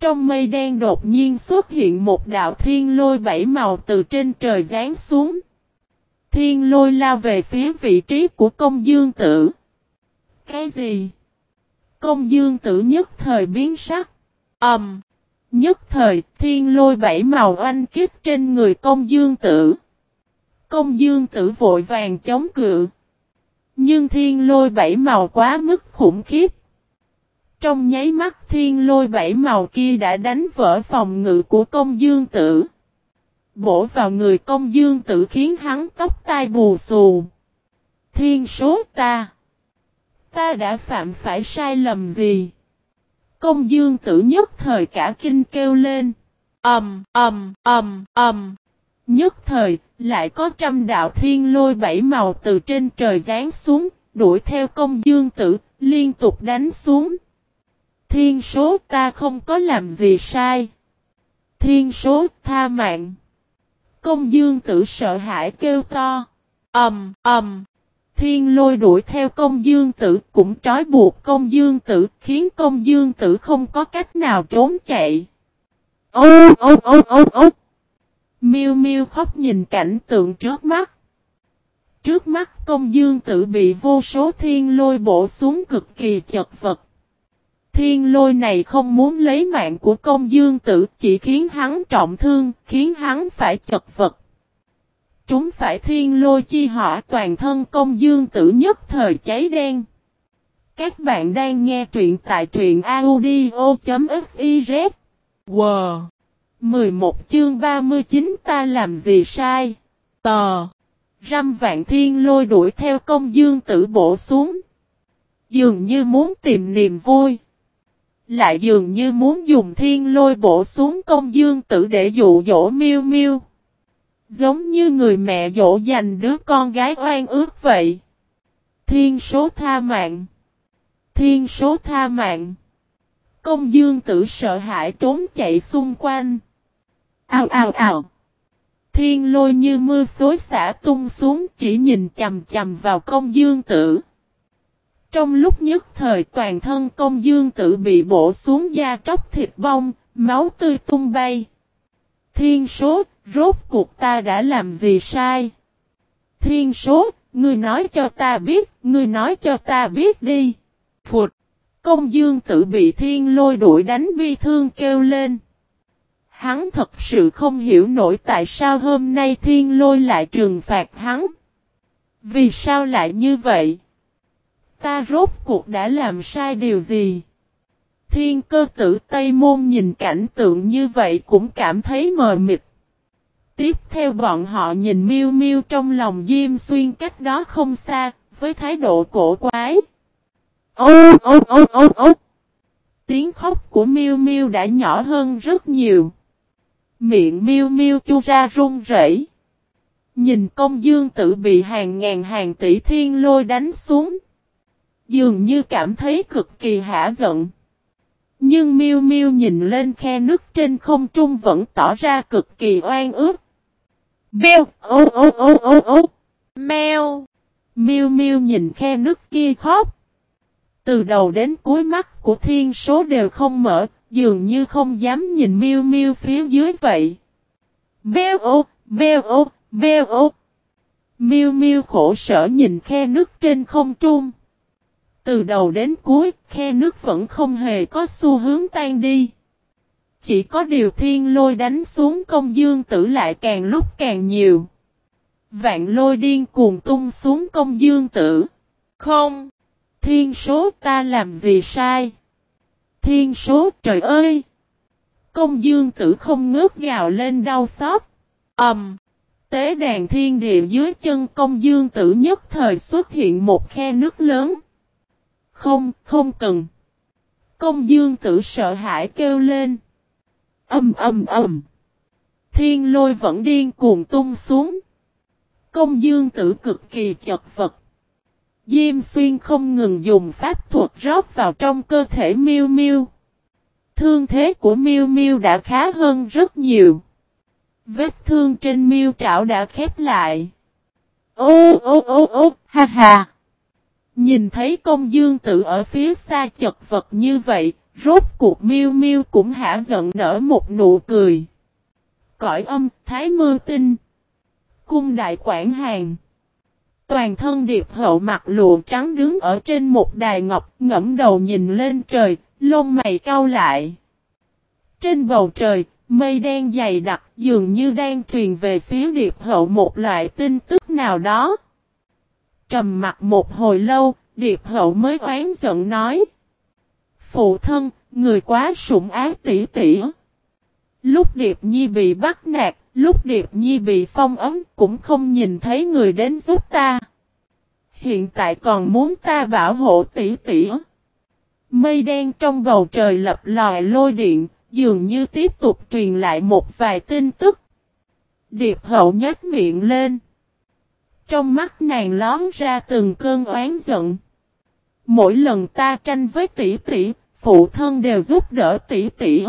Trong mây đen đột nhiên xuất hiện một đạo thiên lôi bảy màu từ trên trời giáng xuống. Thiên lôi lao về phía vị trí của công dương tử. Cái gì? Công dương tử nhất thời biến sắc. Ẩm. Um, nhất thời thiên lôi bảy màu oanh kích trên người công dương tử. Công dương tử vội vàng chống cự. Nhưng thiên lôi bảy màu quá mức khủng khiếp. Trong nháy mắt thiên lôi bảy màu kia đã đánh vỡ phòng ngự của công dương tử. Bổ vào người công dương tử khiến hắn tóc tai bù xù. Thiên số ta. Ta đã phạm phải sai lầm gì? Công dương tử nhất thời cả kinh kêu lên. Ẩm, Ẩm, Ẩm, Ẩm. Nhất thời, lại có trăm đạo thiên lôi bảy màu từ trên trời giáng xuống, đuổi theo công dương tử, liên tục đánh xuống. Thiên số ta không có làm gì sai. Thiên số tha mạng. Công dương tử sợ hãi kêu to. Ẩm, Ẩm. Thiên lôi đuổi theo công dương tử cũng trói buộc công dương tử khiến công dương tử không có cách nào trốn chạy. Ô ô ô ô ô Miêu Miêu khóc nhìn cảnh tượng trước mắt. Trước mắt công dương tử bị vô số thiên lôi bổ xuống cực kỳ chật vật. Thiên lôi này không muốn lấy mạng của công dương tử chỉ khiến hắn trọng thương, khiến hắn phải chật vật. Chúng phải thiên lôi chi hỏa toàn thân công dương tử nhất thời cháy đen. Các bạn đang nghe truyện tại truyện audio.fiz. Wow! 11 chương 39 ta làm gì sai? Tò! Răm vạn thiên lôi đuổi theo công dương tử bổ xuống. Dường như muốn tìm niềm vui. Lại dường như muốn dùng thiên lôi bổ xuống công dương tử để dụ dỗ miêu miêu. Giống như người mẹ dỗ dành đứa con gái oan ước vậy. Thiên số tha mạng. Thiên số tha mạng. Công dương tử sợ hãi trốn chạy xung quanh. Ao ao ao. Thiên lôi như mưa xối xả tung xuống chỉ nhìn chầm chầm vào công dương tử. Trong lúc nhất thời toàn thân công dương tử bị bổ xuống da tróc thịt bong, máu tươi tung bay. Thiên số, rốt cuộc ta đã làm gì sai? Thiên số, ngươi nói cho ta biết, ngươi nói cho ta biết đi. Phụt! Công dương tử bị thiên lôi đuổi đánh bi thương kêu lên. Hắn thật sự không hiểu nổi tại sao hôm nay thiên lôi lại trừng phạt hắn. Vì sao lại như vậy? Ta rốt cuộc đã làm sai điều gì? Thiên cơ tử Tây Môn nhìn cảnh tượng như vậy cũng cảm thấy mờ mịt. Tiếp theo bọn họ nhìn miêu miêu trong lòng Diêm Xuyên cách đó không xa, với thái độ cổ quái. Ô ô ô ô ô Tiếng khóc của miêu miêu đã nhỏ hơn rất nhiều. Miệng miêu miêu chu ra run rẩy. Nhìn công dương tử bị hàng ngàn hàng tỷ thiên lôi đánh xuống. Dường như cảm thấy cực kỳ hả giận. Nhưng miêu miêu nhìn lên khe nước trên không trung vẫn tỏ ra cực kỳ oan ức. Beo, ô ô ô ô ô, meo. Miêu miêu nhìn khe nước kia khóc. Từ đầu đến cuối mắt của thiên số đều không mở, dường như không dám nhìn miêu miêu phía dưới vậy. Beo ô, beo ô, beo ô. Miêu miêu khổ sở nhìn khe nước trên không trung. Từ đầu đến cuối, khe nước vẫn không hề có xu hướng tan đi. Chỉ có điều thiên lôi đánh xuống công dương tử lại càng lúc càng nhiều. Vạn lôi điên cuồng tung xuống công dương tử. Không! Thiên số ta làm gì sai? Thiên số trời ơi! Công dương tử không ngước gào lên đau xót. Ẩm! Um, tế đàn thiên địa dưới chân công dương tử nhất thời xuất hiện một khe nước lớn. Không, không cần. Công dương tử sợ hãi kêu lên. Âm âm âm. Thiên lôi vẫn điên cuồng tung xuống. Công dương tử cực kỳ chật vật. Diêm xuyên không ngừng dùng pháp thuật rót vào trong cơ thể miêu miêu. Thương thế của miêu miêu đã khá hơn rất nhiều. Vết thương trên miêu trảo đã khép lại. Ô ô ô ô, ha ha. Nhìn thấy công dương tử ở phía xa chật vật như vậy, rốt cuộc miêu miêu cũng hả giận nở một nụ cười. Cõi âm, thái mơ tinh. Cung đại quảng hàng. Toàn thân điệp hậu mặt lụa trắng đứng ở trên một đài ngọc ngẫm đầu nhìn lên trời, lông mày cau lại. Trên bầu trời, mây đen dày đặc dường như đang truyền về phía điệp hậu một loại tin tức nào đó. Trầm mặt một hồi lâu, điệp hậu mới oán giận nói. Phụ thân, người quá sủng ác tỉ tỉ. Lúc Điệp Nhi bị bắt nạt, lúc Điệp Nhi bị phong ấm cũng không nhìn thấy người đến giúp ta. Hiện tại còn muốn ta bảo hộ tỷ tỷ. Mây đen trong bầu trời lập lòi lôi điện, dường như tiếp tục truyền lại một vài tin tức. Điệp hậu nhếch miệng lên. Trong mắt nàng lón ra từng cơn oán giận. Mỗi lần ta tranh với tỷ tỷ, phụ thân đều giúp đỡ tỷ tỷ.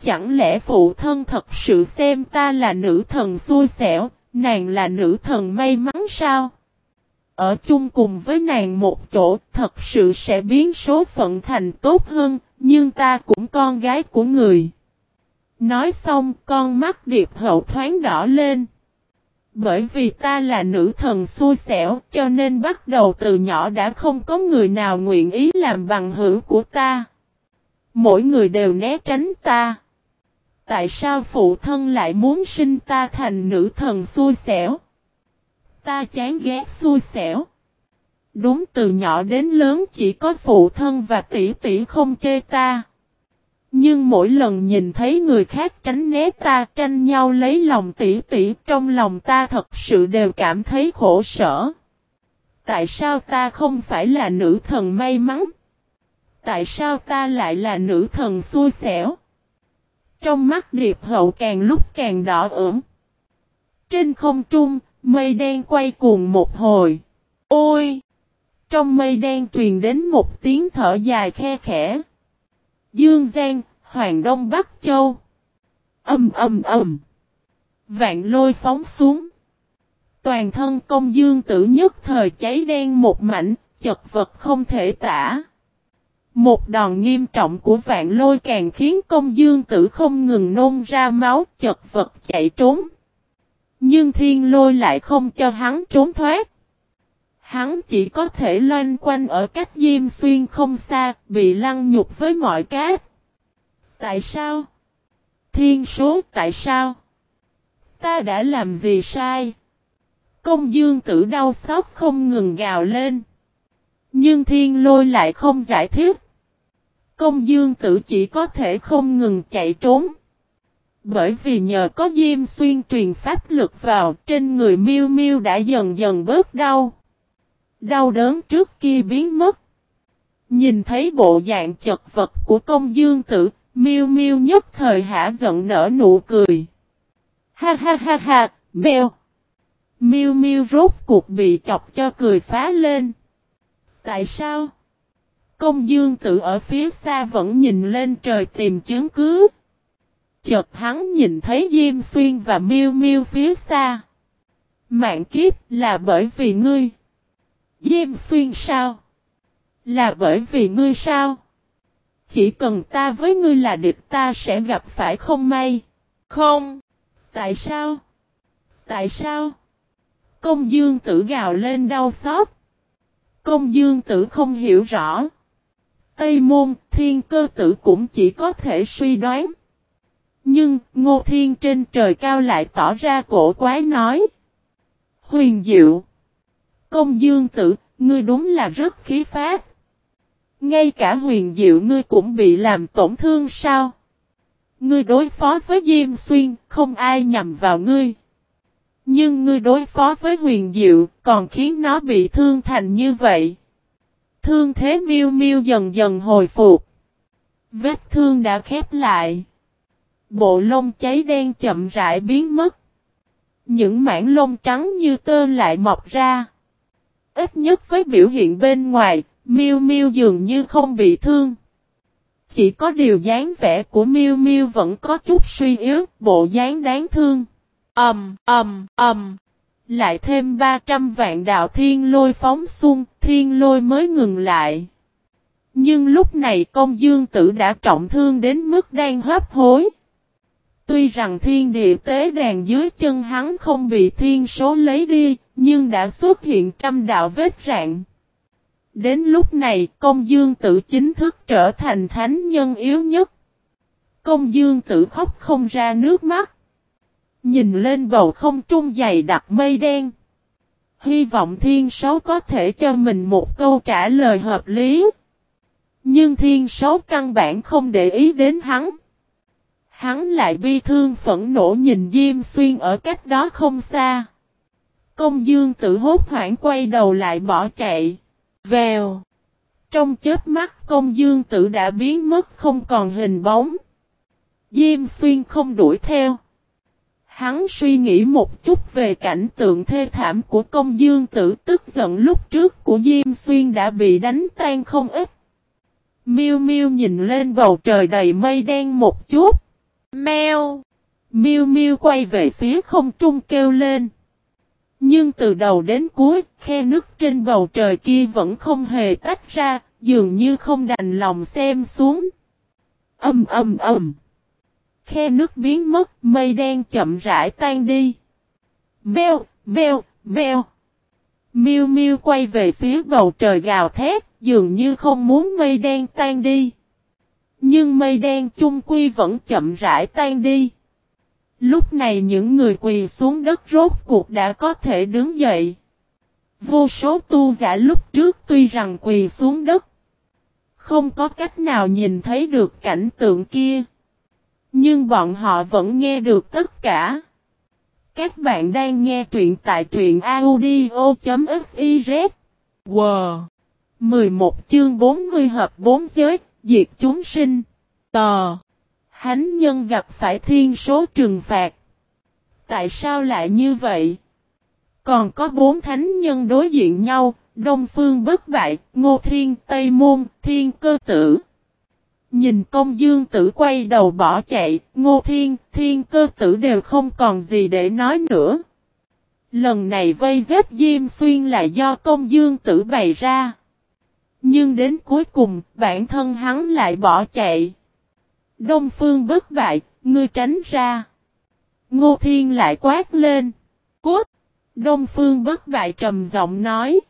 Chẳng lẽ phụ thân thật sự xem ta là nữ thần xui xẻo, nàng là nữ thần may mắn sao? Ở chung cùng với nàng một chỗ thật sự sẽ biến số phận thành tốt hơn, nhưng ta cũng con gái của người. Nói xong con mắt điệp hậu thoáng đỏ lên. Bởi vì ta là nữ thần xui xẻo, cho nên bắt đầu từ nhỏ đã không có người nào nguyện ý làm bằng hữu của ta. Mỗi người đều né tránh ta. Tại sao phụ thân lại muốn sinh ta thành nữ thần xui xẻo? Ta chán ghét xui xẻo. Đúng từ nhỏ đến lớn chỉ có phụ thân và tỷ tỷ không chê ta. Nhưng mỗi lần nhìn thấy người khác tránh né ta tranh nhau lấy lòng tỷ tỷ trong lòng ta thật sự đều cảm thấy khổ sở. Tại sao ta không phải là nữ thần may mắn? Tại sao ta lại là nữ thần xui xẻo? Trong mắt điệp hậu càng lúc càng đỏ ửng. Trên không trung, mây đen quay cuồng một hồi. Ôi! Trong mây đen truyền đến một tiếng thở dài khe khẽ. Dương Giang, Hoàng Đông Bắc Châu. Âm âm âm. Vạn lôi phóng xuống. Toàn thân công dương tử nhất thời cháy đen một mảnh, chật vật không thể tả. Một đòn nghiêm trọng của vạn lôi càng khiến công dương tử không ngừng nôn ra máu chật vật chạy trốn. Nhưng thiên lôi lại không cho hắn trốn thoát. Hắn chỉ có thể loanh quanh ở cách diêm xuyên không xa, bị lăng nhục với mọi cát. Tại sao? Thiên số tại sao? Ta đã làm gì sai? Công dương tử đau xót không ngừng gào lên. Nhưng thiên lôi lại không giải thích. Công dương tử chỉ có thể không ngừng chạy trốn. Bởi vì nhờ có Diêm Xuyên truyền pháp lực vào trên người miêu miêu đã dần dần bớt đau. Đau đớn trước kia biến mất. Nhìn thấy bộ dạng chật vật của công dương tử, miêu miêu nhất thời hả giận nở nụ cười. Ha ha ha ha, mèo. Miêu miêu rốt cuộc bị chọc cho cười phá lên. Tại sao? Công dương tử ở phía xa vẫn nhìn lên trời tìm chứng cứ. Chợt hắn nhìn thấy Diêm Xuyên và Miêu Miêu phía xa. Mạng kiếp là bởi vì ngươi. Diêm Xuyên sao? Là bởi vì ngươi sao? Chỉ cần ta với ngươi là địch ta sẽ gặp phải không may. Không. Tại sao? Tại sao? Công dương tử gào lên đau xót. Công dương tử không hiểu rõ. Tây môn, thiên cơ tử cũng chỉ có thể suy đoán. Nhưng, ngô thiên trên trời cao lại tỏ ra cổ quái nói. Huyền diệu. Công dương tử, ngươi đúng là rất khí phát. Ngay cả huyền diệu ngươi cũng bị làm tổn thương sao? Ngươi đối phó với Diêm Xuyên, không ai nhầm vào ngươi. Nhưng ngươi đối phó với huyền diệu, còn khiến nó bị thương thành như vậy. Thương thế miêu miêu dần dần hồi phục. Vết thương đã khép lại. Bộ lông cháy đen chậm rãi biến mất. Những mảng lông trắng như tơ lại mọc ra. Ít nhất với biểu hiện bên ngoài, miu miu dường như không bị thương. Chỉ có điều dáng vẻ của miu miu vẫn có chút suy yếu, bộ dáng đáng thương. Ầm, ầm, ầm. Lại thêm 300 vạn đạo thiên lôi phóng xung, thiên lôi mới ngừng lại. Nhưng lúc này công dương tử đã trọng thương đến mức đang hấp hối. Tuy rằng thiên địa tế đàn dưới chân hắn không bị thiên số lấy đi, nhưng đã xuất hiện trăm đạo vết rạn. Đến lúc này công dương tử chính thức trở thành thánh nhân yếu nhất. Công dương tử khóc không ra nước mắt. Nhìn lên bầu không trung dày đặc mây đen. Hy vọng thiên số có thể cho mình một câu trả lời hợp lý. Nhưng thiên số căn bản không để ý đến hắn. Hắn lại bi thương phẫn nộ nhìn Diêm Xuyên ở cách đó không xa. Công dương tự hốt hoảng quay đầu lại bỏ chạy. Vèo. Trong chết mắt công dương tử đã biến mất không còn hình bóng. Diêm xuyên không đuổi theo. Hắn suy nghĩ một chút về cảnh tượng thê thảm của công dương tử tức giận lúc trước của Diêm Xuyên đã bị đánh tan không ít. Miêu Miêu nhìn lên bầu trời đầy mây đen một chút. Mèo. miu miu quay về phía không trung kêu lên. Nhưng từ đầu đến cuối, khe nước trên bầu trời kia vẫn không hề tách ra, dường như không đành lòng xem xuống. Âm âm âm. Khe nước biến mất, mây đen chậm rãi tan đi. Mèo, mèo, mèo. Miu Miu quay về phía bầu trời gào thét, dường như không muốn mây đen tan đi. Nhưng mây đen chung quy vẫn chậm rãi tan đi. Lúc này những người quỳ xuống đất rốt cuộc đã có thể đứng dậy. Vô số tu giả lúc trước tuy rằng quỳ xuống đất. Không có cách nào nhìn thấy được cảnh tượng kia. Nhưng bọn họ vẫn nghe được tất cả. Các bạn đang nghe truyện tại truyện audio.fif. Wow! 11 chương 40 hợp 4 giới, diệt chúng sinh. Tò! Hánh nhân gặp phải thiên số trừng phạt. Tại sao lại như vậy? Còn có bốn thánh nhân đối diện nhau, Đông Phương bất bại, Ngô Thiên, Tây Môn, Thiên cơ tử. Nhìn công dương tử quay đầu bỏ chạy, Ngô Thiên, Thiên cơ tử đều không còn gì để nói nữa. Lần này vây giết Diêm Xuyên là do công dương tử bày ra. Nhưng đến cuối cùng, bản thân hắn lại bỏ chạy. Đông phương bất bại, ngươi tránh ra. Ngô Thiên lại quát lên. Cút! Đông phương bất bại trầm giọng nói.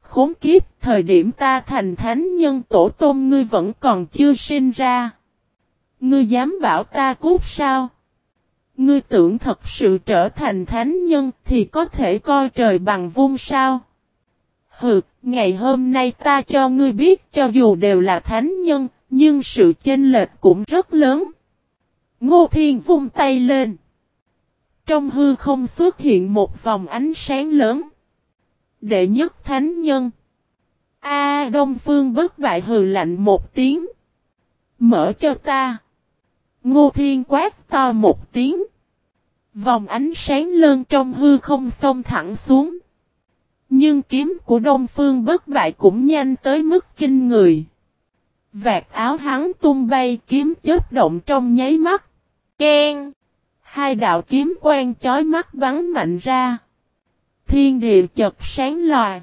Khốn kiếp, thời điểm ta thành thánh nhân tổ tôn ngươi vẫn còn chưa sinh ra. Ngươi dám bảo ta cút sao? Ngươi tưởng thật sự trở thành thánh nhân thì có thể coi trời bằng vung sao? Hừ, ngày hôm nay ta cho ngươi biết cho dù đều là thánh nhân, nhưng sự chênh lệch cũng rất lớn. Ngô Thiên vung tay lên. Trong hư không xuất hiện một vòng ánh sáng lớn. Đệ nhất thánh nhân. A Đông Phương bất bại hừ lạnh một tiếng. Mở cho ta. Ngô Thiên quát to một tiếng. Vòng ánh sáng lơn trong hư không xông thẳng xuống. Nhưng kiếm của Đông Phương bất bại cũng nhanh tới mức kinh người. Vạt áo hắn tung bay kiếm chớp động trong nháy mắt. Ken! Hai đạo kiếm quang chói mắt bắn mạnh ra. Thiên địa chật sáng lòa.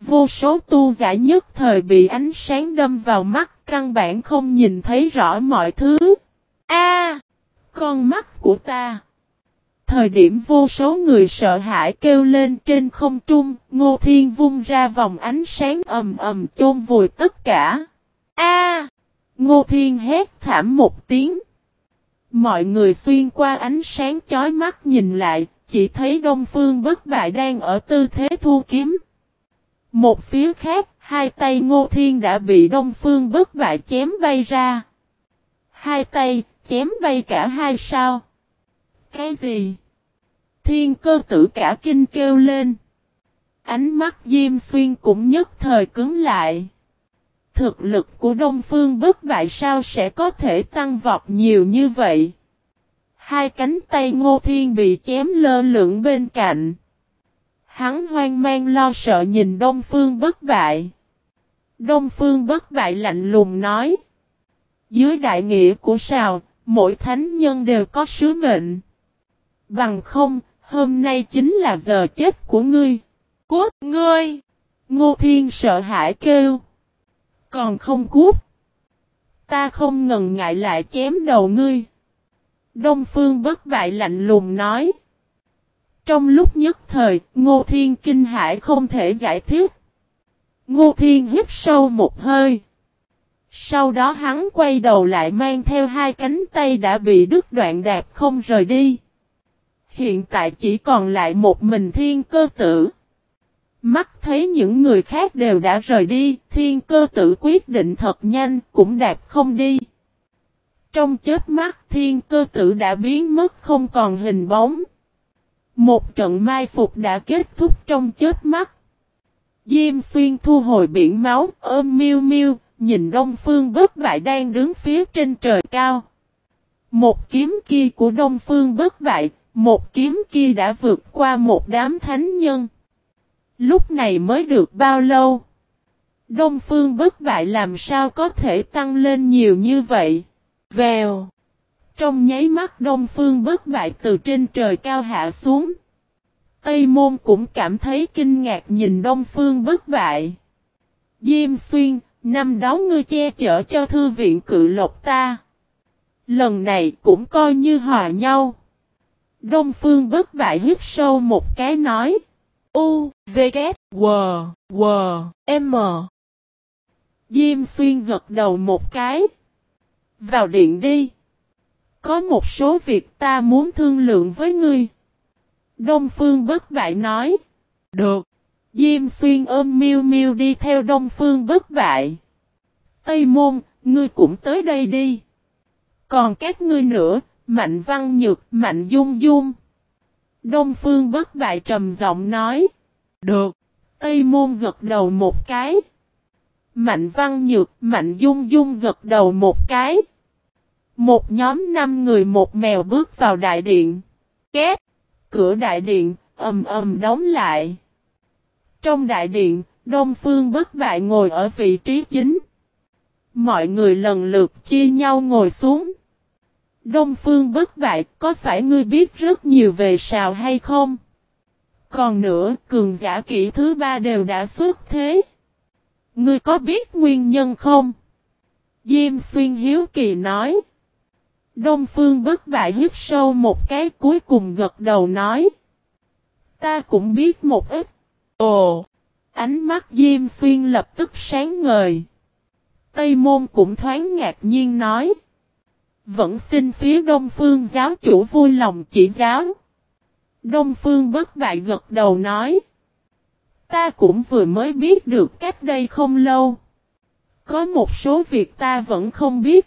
Vô số tu giả nhất thời bị ánh sáng đâm vào mắt, căn bản không nhìn thấy rõ mọi thứ. A, Con mắt của ta! Thời điểm vô số người sợ hãi kêu lên trên không trung, Ngô Thiên vung ra vòng ánh sáng ầm ầm chôn vùi tất cả. A! Ngô Thiên hét thảm một tiếng. Mọi người xuyên qua ánh sáng chói mắt nhìn lại, chỉ thấy Đông Phương bất bại đang ở tư thế thu kiếm. Một phía khác, hai tay Ngô Thiên đã bị Đông Phương bất bại chém bay ra. Hai tay, chém bay cả hai sao? Cái gì? Thiên cơ tử cả kinh kêu lên. Ánh mắt Diêm Xuyên cũng nhất thời cứng lại. Thực lực của Đông Phương bất bại sao sẽ có thể tăng vọt nhiều như vậy? Hai cánh tay Ngô Thiên bị chém lơ lửng bên cạnh. Hắn hoang mang lo sợ nhìn Đông Phương bất bại. Đông Phương bất bại lạnh lùng nói. Dưới đại nghĩa của sào, mỗi thánh nhân đều có sứ mệnh. Bằng không, hôm nay chính là giờ chết của ngươi. Cốt ngươi! Ngô Thiên sợ hãi kêu. Còn không cút. Ta không ngần ngại lại chém đầu ngươi. Đông Phương bất bại lạnh lùng nói. Trong lúc nhất thời, Ngô Thiên kinh hãi không thể giải thích. Ngô Thiên hít sâu một hơi. Sau đó hắn quay đầu lại mang theo hai cánh tay đã bị đứt đoạn đạp không rời đi. Hiện tại chỉ còn lại một mình thiên cơ tử. Mắt thấy những người khác đều đã rời đi, thiên cơ tử quyết định thật nhanh, cũng đạp không đi. Trong chết mắt thiên cơ tử đã biến mất không còn hình bóng. Một trận mai phục đã kết thúc trong chết mắt. Diêm xuyên thu hồi biển máu, ôm miêu miêu, nhìn Đông Phương bất bại đang đứng phía trên trời cao. Một kiếm kia của Đông Phương bất bại, một kiếm kia đã vượt qua một đám thánh nhân. Lúc này mới được bao lâu? Đông Phương bất bại làm sao có thể tăng lên nhiều như vậy? Vèo. Trong nháy mắt Đông Phương bất bại từ trên trời cao hạ xuống. Tây Môn cũng cảm thấy kinh ngạc nhìn Đông Phương bất bại. Diêm xuyên, năm đó ngươi che chở cho thư viện cự lộc ta. Lần này cũng coi như hòa nhau. Đông Phương bất bại hít sâu một cái nói. U, V, K, W, W, M. Diêm xuyên gật đầu một cái. Vào điện đi. Có một số việc ta muốn thương lượng với ngươi. Đông Phương bất bại nói. Được. Diêm xuyên ôm miêu miêu đi theo Đông Phương bất bại. Tây môn, ngươi cũng tới đây đi. Còn các ngươi nữa, Mạnh Văn Nhược, Mạnh Dung Dung. Đông Phương bất bại trầm giọng nói. Được. Tây môn gật đầu một cái. Mạnh Văn Nhược, Mạnh Dung Dung gật đầu một cái. Một nhóm năm người một mèo bước vào đại điện. Két. Cửa đại điện, ầm ầm đóng lại. Trong đại điện, Đông Phương bất bại ngồi ở vị trí chính. Mọi người lần lượt chia nhau ngồi xuống. Đông Phương bất bại, có phải ngươi biết rất nhiều về sào hay không? Còn nữa, cường giả kỹ thứ ba đều đã xuất thế. Ngươi có biết nguyên nhân không? Diêm xuyên hiếu kỳ nói. Đông Phương bất bại hít sâu một cái cuối cùng gật đầu nói. Ta cũng biết một ít. Ồ! Ánh mắt Diêm Xuyên lập tức sáng ngời. Tây Môn cũng thoáng ngạc nhiên nói. Vẫn xin phía Đông Phương giáo chủ vui lòng chỉ giáo. Đông Phương bất bại gật đầu nói. Ta cũng vừa mới biết được cách đây không lâu. Có một số việc ta vẫn không biết.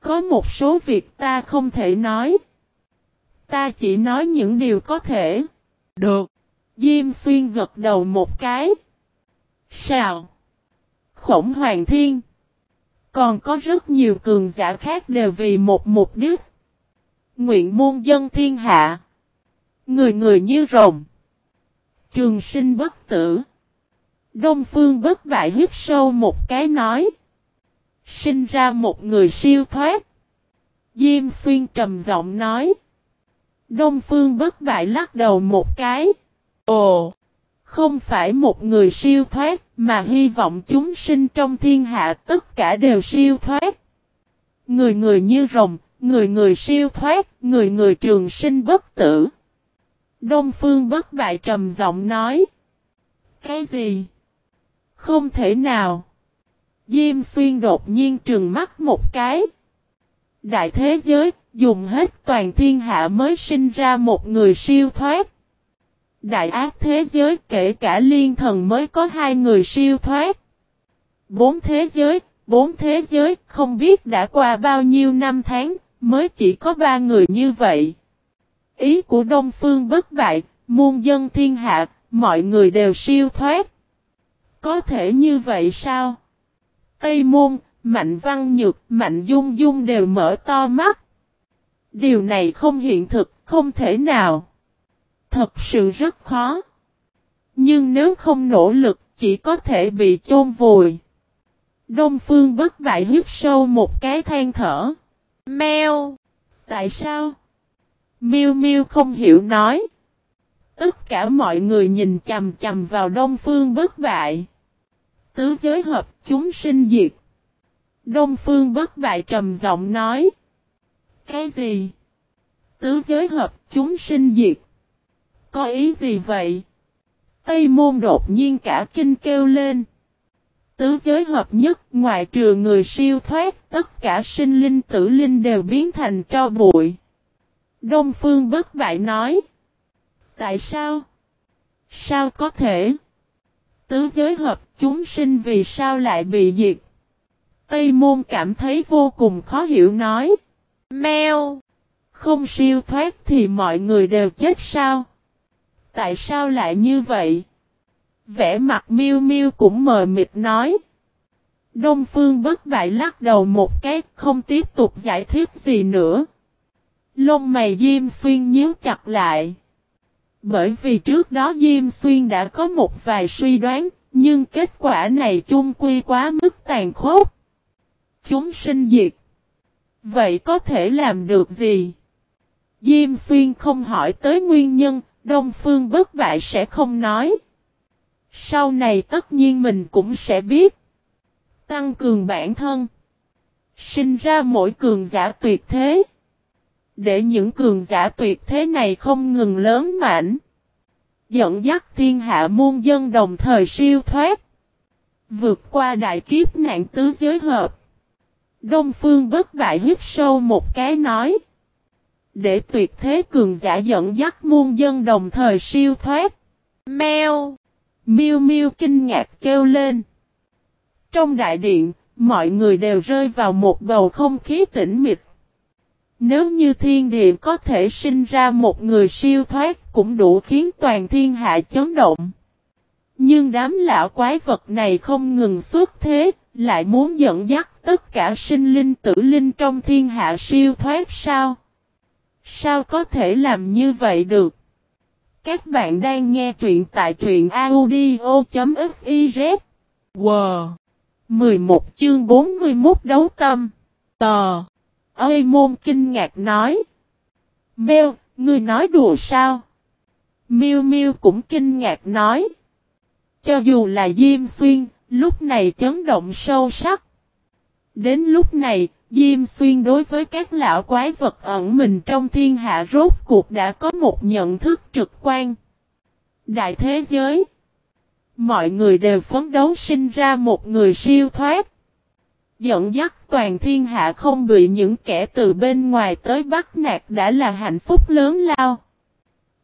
Có một số việc ta không thể nói. Ta chỉ nói những điều có thể. Được. Diêm xuyên gật đầu một cái. Sao? Khổng hoàng thiên. Còn có rất nhiều cường giả khác đều vì một mục đích. Nguyện môn dân thiên hạ. Người người như rồng. Trường sinh bất tử. Đông phương bất bại hít sâu một cái nói. Sinh ra một người siêu thoát. Diêm xuyên trầm giọng nói. Đông phương bất bại lắc đầu một cái. Ồ! Không phải một người siêu thoát, mà hy vọng chúng sinh trong thiên hạ tất cả đều siêu thoát. Người người như rồng, người người siêu thoát, người người trường sinh bất tử. Đông phương bất bại trầm giọng nói. Cái gì? Không thể nào. Diêm xuyên đột nhiên trừng mắt một cái. Đại thế giới, dùng hết toàn thiên hạ mới sinh ra một người siêu thoát. Đại ác thế giới kể cả liên thần mới có hai người siêu thoát. Bốn thế giới, bốn thế giới không biết đã qua bao nhiêu năm tháng, mới chỉ có ba người như vậy. Ý của Đông Phương bất bại, muôn dân thiên hạ, mọi người đều siêu thoát. Có thể như vậy sao? Tây Môn, Mạnh Văn Nhược, Mạnh Dung Dung đều mở to mắt. Điều này không hiện thực, không thể nào. Thật sự rất khó. Nhưng nếu không nỗ lực, chỉ có thể bị chôn vùi. Đông Phương bất bại hít sâu một cái than thở. Mèo! Tại sao? Miu Miu không hiểu nói. Tất cả mọi người nhìn chầm chầm vào Đông Phương bất bại. Tứ giới hợp chúng sinh diệt. Đông phương bất bại trầm giọng nói. Cái gì? Tứ giới hợp chúng sinh diệt. Có ý gì vậy? Tây môn đột nhiên cả kinh kêu lên. Tứ giới hợp nhất ngoại trừ người siêu thoát, tất cả sinh linh tử linh đều biến thành tro bụi. Đông phương bất bại nói. Tại sao? Sao có thể? Tứ giới hợp chúng sinh vì sao lại bị diệt? Tây môn cảm thấy vô cùng khó hiểu nói. Mèo! Không siêu thoát thì mọi người đều chết sao? Tại sao lại như vậy? Vẽ mặt miêu miêu cũng mờ mịt nói. Đông phương bất bại lắc đầu một cái không tiếp tục giải thích gì nữa. Lông mày Diêm Xuyên nhíu chặt lại. Bởi vì trước đó Diêm Xuyên đã có một vài suy đoán, nhưng kết quả này chung quy quá mức tàn khốc. Chúng sinh diệt. Vậy có thể làm được gì? Diêm Xuyên không hỏi tới nguyên nhân, Đông Phương bất bại sẽ không nói. Sau này tất nhiên mình cũng sẽ biết. Tăng cường bản thân. Sinh ra mỗi cường giả tuyệt thế. Để những cường giả tuyệt thế này không ngừng lớn mạnh. Dẫn dắt thiên hạ muôn dân đồng thời siêu thoát. Vượt qua đại kiếp nạn tứ giới hợp. Đông phương bất bại hít sâu một cái nói. Để tuyệt thế cường giả dẫn dắt muôn dân đồng thời siêu thoát. Meo, Miêu miêu kinh ngạc kêu lên. Trong đại điện, mọi người đều rơi vào một bầu không khí tĩnh mịch. Nếu như thiên địa có thể sinh ra một người siêu thoát cũng đủ khiến toàn thiên hạ chấn động. Nhưng đám lão quái vật này không ngừng xuất thế, lại muốn dẫn dắt tất cả sinh linh tử linh trong thiên hạ siêu thoát sao? Sao có thể làm như vậy được? Các bạn đang nghe truyện tại truyện audio.fiz. Wow! 11 chương 41 đấu tâm. Tò! Ây môn kinh ngạc nói. Mèo, ngươi nói đùa sao? Miu Miu cũng kinh ngạc nói. Cho dù là Diêm Xuyên, lúc này chấn động sâu sắc. Đến lúc này, Diêm Xuyên đối với các lão quái vật ẩn mình trong thiên hạ rốt cuộc đã có một nhận thức trực quan. Đại thế giới Mọi người đều phấn đấu sinh ra một người siêu thoát. Dẫn dắt toàn thiên hạ không bị những kẻ từ bên ngoài tới bắt nạt đã là hạnh phúc lớn lao.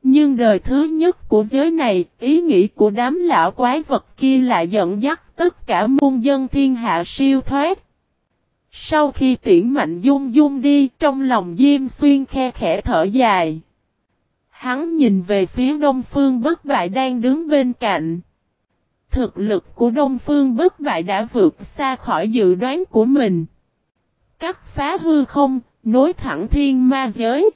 Nhưng đời thứ nhất của giới này, ý nghĩ của đám lão quái vật kia lại dẫn dắt tất cả muôn dân thiên hạ siêu thoát. Sau khi tiễn mạnh dung dung đi, trong lòng Diêm Xuyên khe khẽ thở dài. Hắn nhìn về phía đông phương bất bại đang đứng bên cạnh. Thực lực của đông phương bất bại đã vượt xa khỏi dự đoán của mình. Cắt phá hư không, nối thẳng thiên ma giới.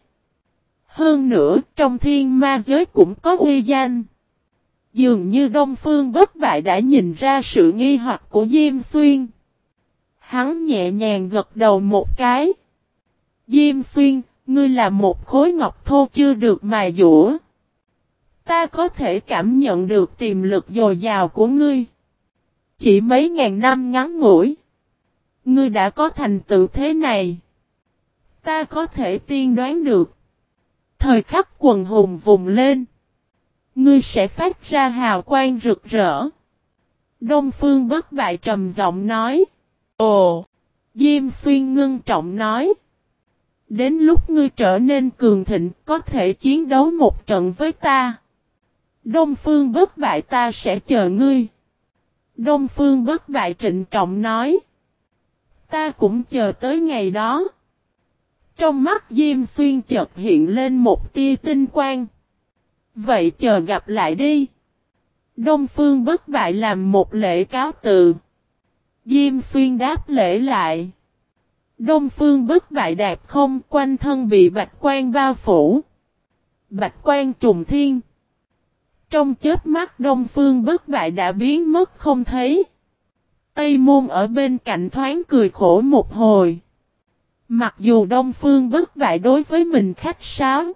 Hơn nữa, trong thiên ma giới cũng có uy danh. Dường như Đông Phương bất bại đã nhìn ra sự nghi hoặc của Diêm Xuyên. Hắn nhẹ nhàng gật đầu một cái. Diêm Xuyên, ngươi là một khối ngọc thô chưa được mài dũa. Ta có thể cảm nhận được tiềm lực dồi dào của ngươi. Chỉ mấy ngàn năm ngắn ngủi. Ngươi đã có thành tựu thế này. Ta có thể tiên đoán được. Thời khắc quần hùng vùng lên. Ngươi sẽ phát ra hào quang rực rỡ. Đông Phương bất bại trầm giọng nói. Ồ! Diêm xuyên ngưng trọng nói. Đến lúc ngươi trở nên cường thịnh, có thể chiến đấu một trận với ta. Đông Phương bất bại ta sẽ chờ ngươi. Đông Phương bất bại trịnh trọng nói. Ta cũng chờ tới ngày đó. Trong mắt Diêm Xuyên chợt hiện lên một tia tinh quang. Vậy chờ gặp lại đi. Đông Phương bất bại làm một lễ cáo từ. Diêm Xuyên đáp lễ lại. Đông Phương bất bại đạp không, quanh thân bị bạch quan bao phủ. Bạch quan trùng thiên. Trong chết mắt Đông Phương bất bại đã biến mất không thấy. Tây môn ở bên cạnh thoáng cười khổ một hồi. Mặc dù Đông Phương bất bại đối với mình khách sáo.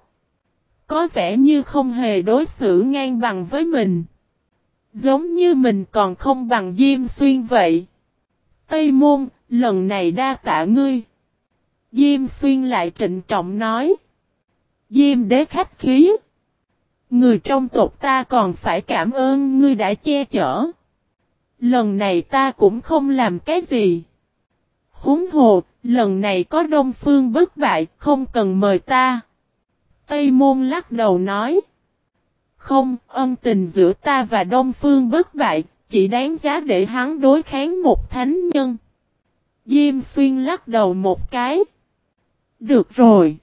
Có vẻ như không hề đối xử ngang bằng với mình. Giống như mình còn không bằng Diêm Xuyên vậy. Tây Môn, lần này đa tạ ngươi. Diêm Xuyên lại trịnh trọng nói. Diêm đế khách khí. Người trong tộc ta còn phải cảm ơn ngươi đã che chở. Lần này ta cũng không làm cái gì. Húng hồ, lần này có đông phương bất bại, không cần mời ta. Tây môn lắc đầu nói. Không, ân tình giữa ta và đông phương bất bại, chỉ đáng giá để hắn đối kháng một thánh nhân. Diêm xuyên lắc đầu một cái. Được rồi.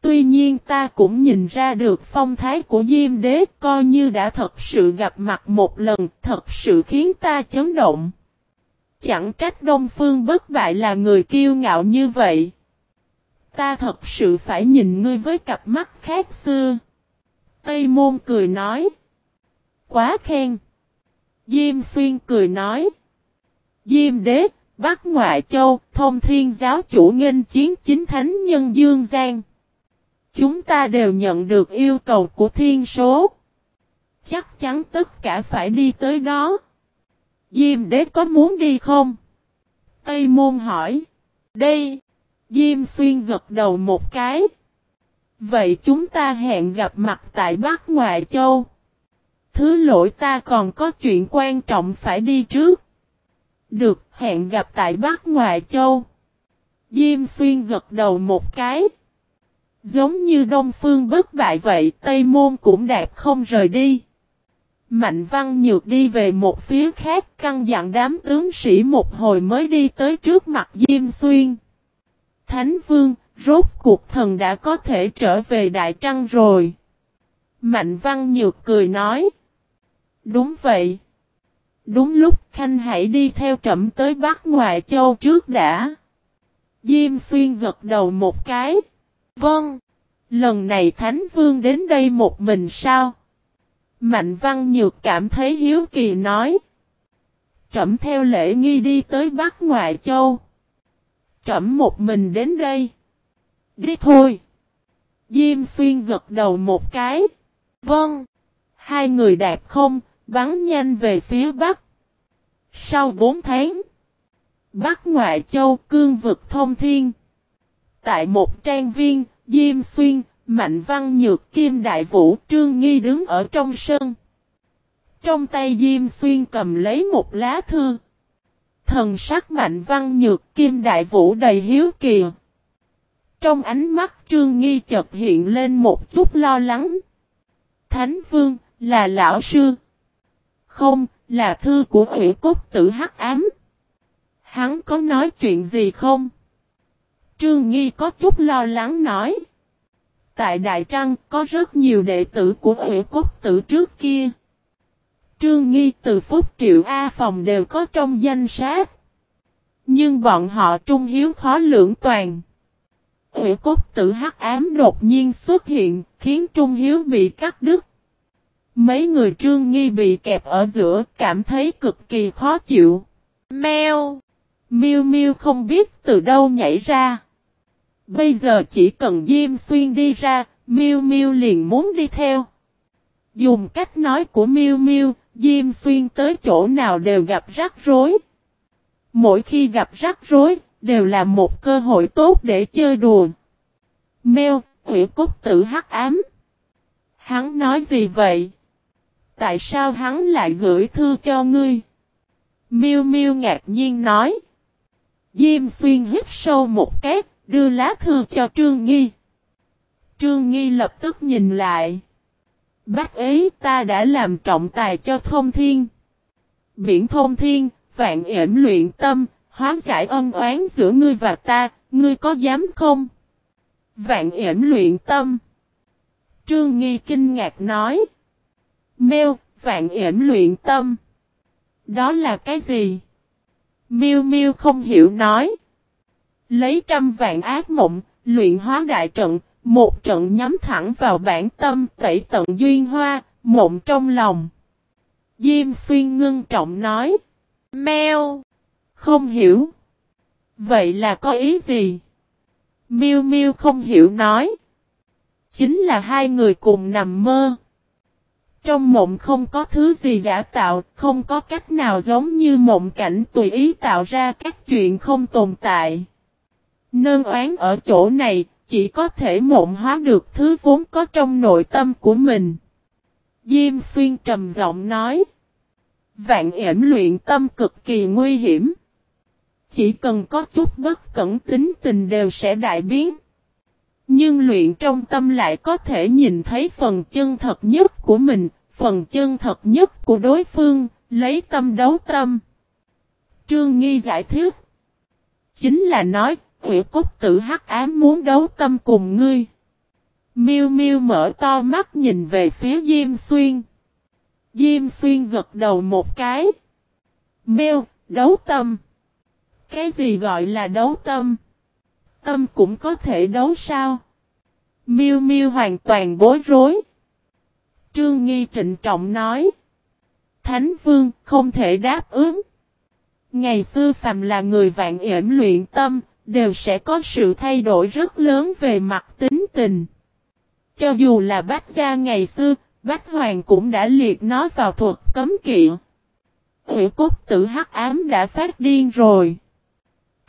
Tuy nhiên ta cũng nhìn ra được phong thái của Diêm Đế coi như đã thật sự gặp mặt một lần, thật sự khiến ta chấn động. Chẳng trách Đông Phương bất bại là người kiêu ngạo như vậy. Ta thật sự phải nhìn ngươi với cặp mắt khác xưa. Tây Môn cười nói. Quá khen. Diêm Xuyên cười nói. Diêm Đế, Bắc Ngoại Châu, Thông Thiên Giáo chủ nghênh chiến chính thánh nhân Dương Giang. Chúng ta đều nhận được yêu cầu của thiên số. Chắc chắn tất cả phải đi tới đó. Diêm đế có muốn đi không? Tây môn hỏi. Đây. Diêm xuyên gật đầu một cái. Vậy chúng ta hẹn gặp mặt tại Bắc Ngoại Châu. Thứ lỗi ta còn có chuyện quan trọng phải đi trước. Được, hẹn gặp tại Bắc Ngoại Châu. Diêm xuyên gật đầu một cái. Giống như Đông Phương bất bại vậy, Tây Môn cũng đẹp không rời đi. Mạnh Văn Nhược đi về một phía khác, căn dặn đám tướng sĩ một hồi mới đi tới trước mặt Diêm Xuyên. Thánh Vương, rốt cuộc thần đã có thể trở về Đại Trăng rồi. Mạnh Văn Nhược cười nói. Đúng vậy. Đúng lúc Khanh hãy đi theo trẫm tới Bắc Ngoại Châu trước đã. Diêm Xuyên gật đầu một cái. Vâng. Lần này Thánh Vương đến đây một mình sao? Mạnh Văn Nhược cảm thấy hiếu kỳ nói. Trẫm theo lễ nghi đi tới Bắc Ngoại Châu. Trẫm một mình đến đây. Đi thôi. Diêm xuyên gật đầu một cái. Vâng. Hai người đạp không, bắn nhanh về phía Bắc. Sau bốn tháng. Bắc Ngoại Châu cương vực thông thiên. Tại một trang viên, Diêm Xuyên, Mạnh Văn Nhược Kim Đại Vũ Trương Nghi đứng ở trong sân. Trong tay Diêm Xuyên cầm lấy một lá thư. Thần sắc Mạnh Văn Nhược Kim Đại Vũ đầy hiếu kỳ. Trong ánh mắt Trương Nghi chợt hiện lên một chút lo lắng. Thánh Vương, là lão sư. Không, là thư của ủy cốt tử hắc ám. Hắn có nói chuyện gì không? Trương Nghi có chút lo lắng nói. Tại Đại Trăng có rất nhiều đệ tử của Huệ Cốt Tử trước kia. Trương Nghi từ Phúc Triệu A Phòng đều có trong danh sách. Nhưng bọn họ trung hiếu khó lưỡng toàn. Huệ Cốt Tử hắc ám đột nhiên xuất hiện, khiến Trung Hiếu bị cắt đứt. Mấy người Trương Nghi bị kẹp ở giữa, cảm thấy cực kỳ khó chịu. Mèo! Miu Miu không biết từ đâu nhảy ra. Bây giờ chỉ cần Diêm Xuyên đi ra, Miu Miu liền muốn đi theo. Dùng cách nói của Miu Miu, Diêm Xuyên tới chỗ nào đều gặp rắc rối. Mỗi khi gặp rắc rối, đều là một cơ hội tốt để chơi đùa. Mèo, hủy cốt tử hắc ám. Hắn nói gì vậy? Tại sao hắn lại gửi thư cho ngươi? Miu Miu ngạc nhiên nói. Diêm xuyên hít sâu một cái, Đưa lá thư cho Trương Nghi. Trương Nghi lập tức nhìn lại. Bác ấy ta đã làm trọng tài cho thông thiên. Biển thông thiên, vạn ẩn luyện tâm, hóa giải ân oán giữa ngươi và ta, ngươi có dám không? Vạn ẩn luyện tâm. Trương Nghi kinh ngạc nói mêu vạn yểm luyện tâm. Đó là cái gì? Miêu Miêu không hiểu nói. Lấy trăm vạn ác mộng, luyện hóa đại trận, một trận nhắm thẳng vào bản tâm tẩy tận duyên hoa, mộng trong lòng. Diêm xuyên ngưng trọng nói. Mèo! Không hiểu. Vậy là có ý gì? Miu Miu không hiểu nói. Chính là hai người cùng nằm mơ. Trong mộng không có thứ gì giả tạo, không có cách nào giống như mộng cảnh tùy ý tạo ra các chuyện không tồn tại. Nơn oán ở chỗ này, chỉ có thể mộng hóa được thứ vốn có trong nội tâm của mình. Diêm xuyên trầm giọng nói. Vạn yểm luyện tâm cực kỳ nguy hiểm. Chỉ cần có chút bất cẩn tính tình đều sẽ đại biến. Nhưng luyện trong tâm lại có thể nhìn thấy phần chân thật nhất của mình, phần chân thật nhất của đối phương, lấy tâm đấu tâm. Trương Nghi giải thích. Chính là nói, Nguyễn cốt tử hắc ám muốn đấu tâm cùng ngươi. Miêu Miêu mở to mắt nhìn về phía Diêm Xuyên. Diêm Xuyên gật đầu một cái. Mèo, đấu tâm. Cái gì gọi là đấu tâm? Tâm cũng có thể đấu sao? Miêu Miêu hoàn toàn bối rối. Trương Nghi trịnh trọng nói. Thánh Vương không thể đáp ứng. Ngày xưa phàm là người vạn yểm luyện tâm, đều sẽ có sự thay đổi rất lớn về mặt tính tình. Cho dù là Bách Gia ngày xưa, Bách Hoàng cũng đã liệt nó vào thuật cấm kỵ. Hủy cốt tử hắc ám đã phát điên rồi.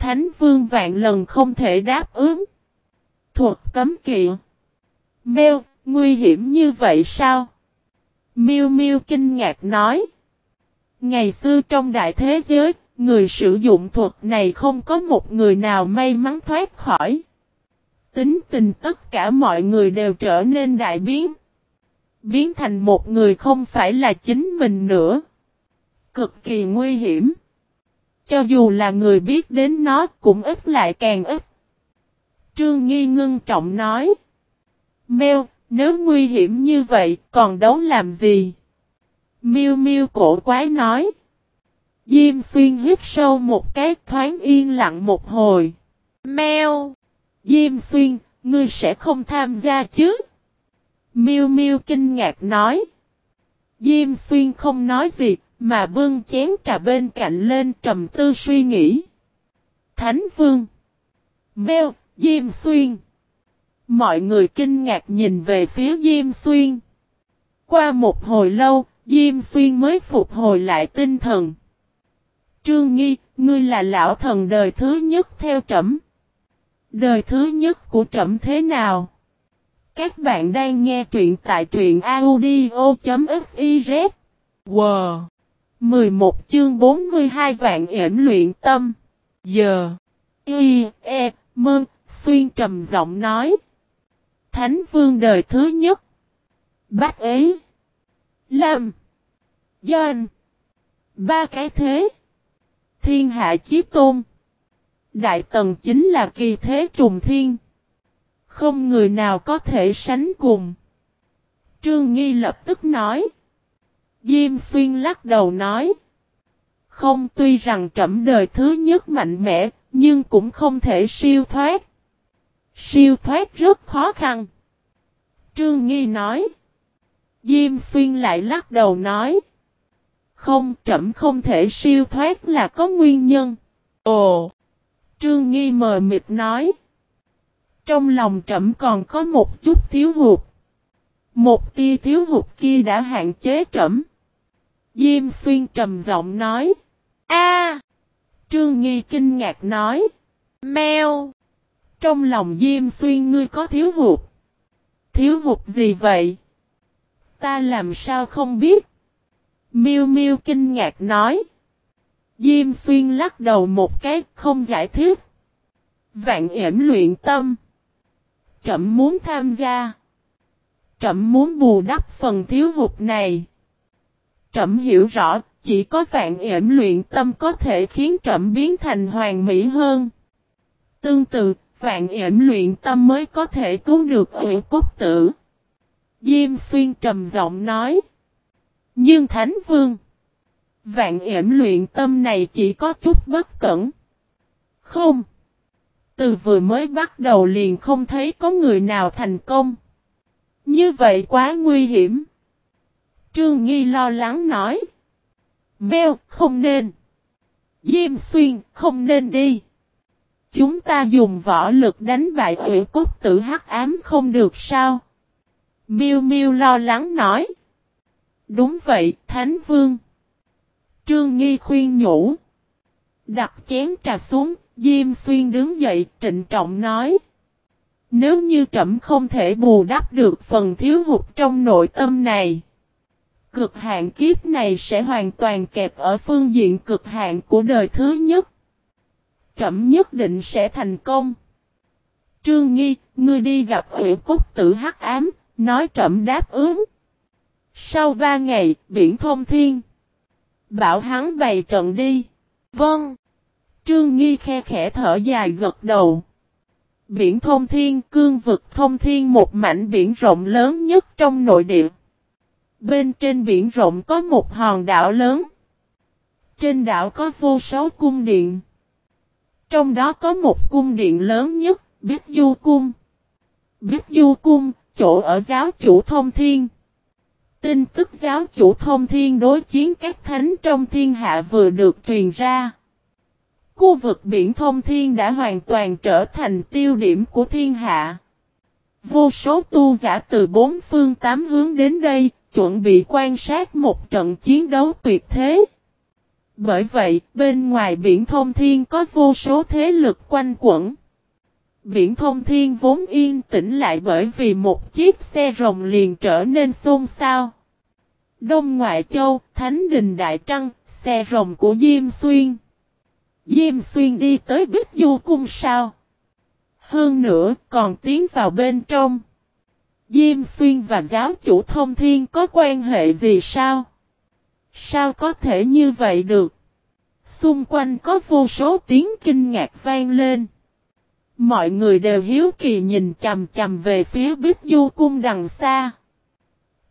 Thánh vương vạn lần không thể đáp ứng. Thuật cấm kỵ. Mèo, nguy hiểm như vậy sao? Miêu Miêu kinh ngạc nói. Ngày xưa trong đại thế giới, Người sử dụng thuật này không có một người nào may mắn thoát khỏi. Tính tình tất cả mọi người đều trở nên đại biến. Biến thành một người không phải là chính mình nữa. Cực kỳ nguy hiểm. Cho dù là người biết đến nó cũng ít lại càng ít. Trương Nghi ngưng trọng nói. Mèo, nếu nguy hiểm như vậy, còn đấu làm gì? Miêu miêu cổ quái nói. Diêm xuyên hít sâu một cái thoáng yên lặng một hồi. Mèo! Diêm xuyên, ngươi sẽ không tham gia chứ? Miêu miêu kinh ngạc nói. Diêm xuyên không nói gì, mà bưng chén trà bên cạnh lên trầm tư suy nghĩ. Thánh vương! Mèo, Diêm xuyên! Mọi người kinh ngạc nhìn về phía Diêm xuyên. Qua một hồi lâu, Diêm xuyên mới phục hồi lại tinh thần. Trương Nghi, ngươi là lão thần đời thứ nhất theo trẫm. Đời thứ nhất của trẫm thế nào? Các bạn đang nghe truyện tại truyện audio.fiz. Wow! 11 chương 42 vạn yểm luyện tâm. Giờ. Y, E, Mơn, Xuyên trầm giọng nói. Thánh vương đời thứ nhất. Bác ấy. Lâm. Doan. Ba cái thế. Thiên hạ chiếp tôn. Đại tần chính là kỳ thế trùng thiên. Không người nào có thể sánh cùng. Trương Nghi lập tức nói. Diêm xuyên lắc đầu nói. Không tuy rằng trẫm đời thứ nhất mạnh mẽ, nhưng cũng không thể siêu thoát. Siêu thoát rất khó khăn. Trương Nghi nói. Diêm xuyên lại lắc đầu nói. Không, trẫm không thể siêu thoát là có nguyên nhân. Ồ! Trương Nghi mờ mịt nói. Trong lòng trẫm còn có một chút thiếu hụt. Một tia thiếu hụt kia đã hạn chế trẫm. Diêm xuyên trầm giọng nói. A! Trương Nghi kinh ngạc nói. Mèo! Trong lòng Diêm xuyên ngươi có thiếu hụt. Thiếu hụt gì vậy? Ta làm sao không biết? Miêu Miêu kinh ngạc nói. Diêm xuyên lắc đầu một cái, không giải thích. Vạn yểm luyện tâm. Trậm muốn tham gia. Trậm muốn bù đắp phần thiếu hụt này. Trẩm hiểu rõ, chỉ có vạn yểm luyện tâm có thể khiến trẩm biến thành hoàn mỹ hơn. Tương tự, vạn yểm luyện tâm mới có thể cứu được ủy cốt tử. Diêm xuyên trầm giọng nói. Nhưng Thánh Vương, vạn yểm luyện tâm này chỉ có chút bất cẩn. Không. Từ vừa mới bắt đầu liền không thấy có người nào thành công. Như vậy quá nguy hiểm. Trương Nghi lo lắng nói. Mèo, không nên. Diêm xuyên, không nên đi. Chúng ta dùng võ lực đánh bại ủy cốt tử hắc ám không được sao? Miêu Miêu lo lắng nói. Đúng vậy, Thánh Vương. Trương Nghi khuyên nhủ. Đặt chén trà xuống, Diêm Xuyên đứng dậy trịnh trọng nói. Nếu như trẫm không thể bù đắp được phần thiếu hụt trong nội tâm này. Cực hạn kiếp này sẽ hoàn toàn kẹp ở phương diện cực hạn của đời thứ nhất. Trẩm nhất định sẽ thành công. Trương Nghi, ngươi đi gặp ủy cốt tử hắc ám, nói trẩm đáp ứng. Sau ba ngày, biển thông thiên. Bảo hắn bày trận đi. Vâng. Trương Nghi khe khẽ thở dài gật đầu. Biển thông thiên cương vực thông thiên một mảnh biển rộng lớn nhất trong nội địa. Bên trên biển rộng có một hòn đảo lớn. Trên đảo có vô số cung điện. Trong đó có một cung điện lớn nhất, Biết Du Cung. Biết Du Cung, chỗ ở giáo chủ thông thiên. Tin tức giáo chủ thông thiên đối chiến các thánh trong thiên hạ vừa được truyền ra. Khu vực biển thông thiên đã hoàn toàn trở thành tiêu điểm của thiên hạ. Vô số tu giả từ bốn phương tám hướng đến đây, chuẩn bị quan sát một trận chiến đấu tuyệt thế. Bởi vậy, bên ngoài biển thông thiên có vô số thế lực quanh quẩn. Biển thông thiên vốn yên tĩnh lại bởi vì một chiếc xe rồng liền trở nên xôn xao. Đông Ngoại Châu, Thánh Đình Đại Trăng, xe rồng của Diêm Xuyên. Diêm Xuyên đi tới Bích Du Cung sao? Hơn nữa còn tiến vào bên trong. Diêm Xuyên và giáo chủ thông thiên có quan hệ gì sao? Sao có thể như vậy được? Xung quanh có vô số tiếng kinh ngạc vang lên. Mọi người đều hiếu kỳ nhìn chầm chầm về phía Bích Du Cung đằng xa.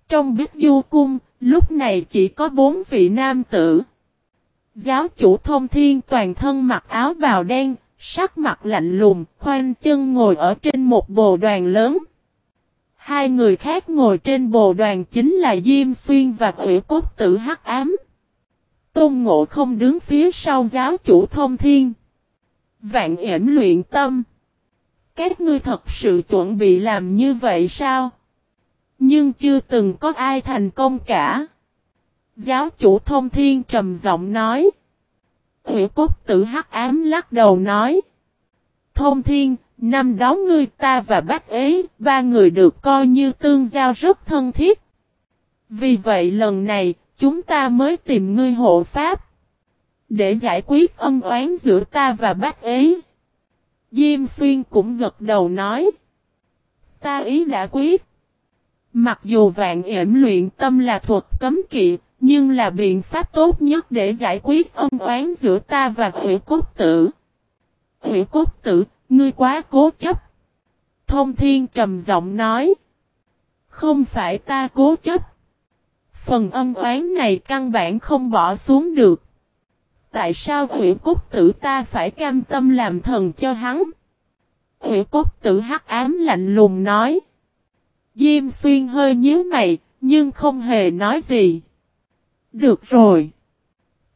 Trong Bích Du Cung, lúc này chỉ có bốn vị nam tử. Giáo chủ thông thiên toàn thân mặc áo bào đen, sắc mặt lạnh lùng, khoanh chân ngồi ở trên một bồ đoàn lớn. Hai người khác ngồi trên bồ đoàn chính là Diêm Xuyên và Ủy Cốt Tử Hắc Ám. Tôn Ngộ không đứng phía sau giáo chủ thông thiên. Vạn ẩn luyện tâm. Các ngươi thật sự chuẩn bị làm như vậy sao? Nhưng chưa từng có ai thành công cả. Giáo chủ thông thiên trầm giọng nói. Ủy cốt tử hắc ám lắc đầu nói. Thông thiên, năm đó ngươi ta và bác ấy, ba người được coi như tương giao rất thân thiết. Vì vậy lần này, chúng ta mới tìm ngươi hộ pháp. Để giải quyết ân oán giữa ta và bác ấy. Diêm xuyên cũng gật đầu nói. Ta ý đã quyết. Mặc dù vạn yểm luyện tâm là thuật cấm kỵ, nhưng là biện pháp tốt nhất để giải quyết ân oán giữa ta và Hủy Cốt Tử. Hủy Cốt Tử, ngươi quá cố chấp. Thông Thiên trầm giọng nói. Không phải ta cố chấp. Phần ân oán này căn bản không bỏ xuống được. Tại sao Hủy Cốt Tử ta phải cam tâm làm thần cho hắn? Hủy Cốt Tử hắc ám lạnh lùng nói. Diêm xuyên hơi nhíu mày, nhưng không hề nói gì. Được rồi.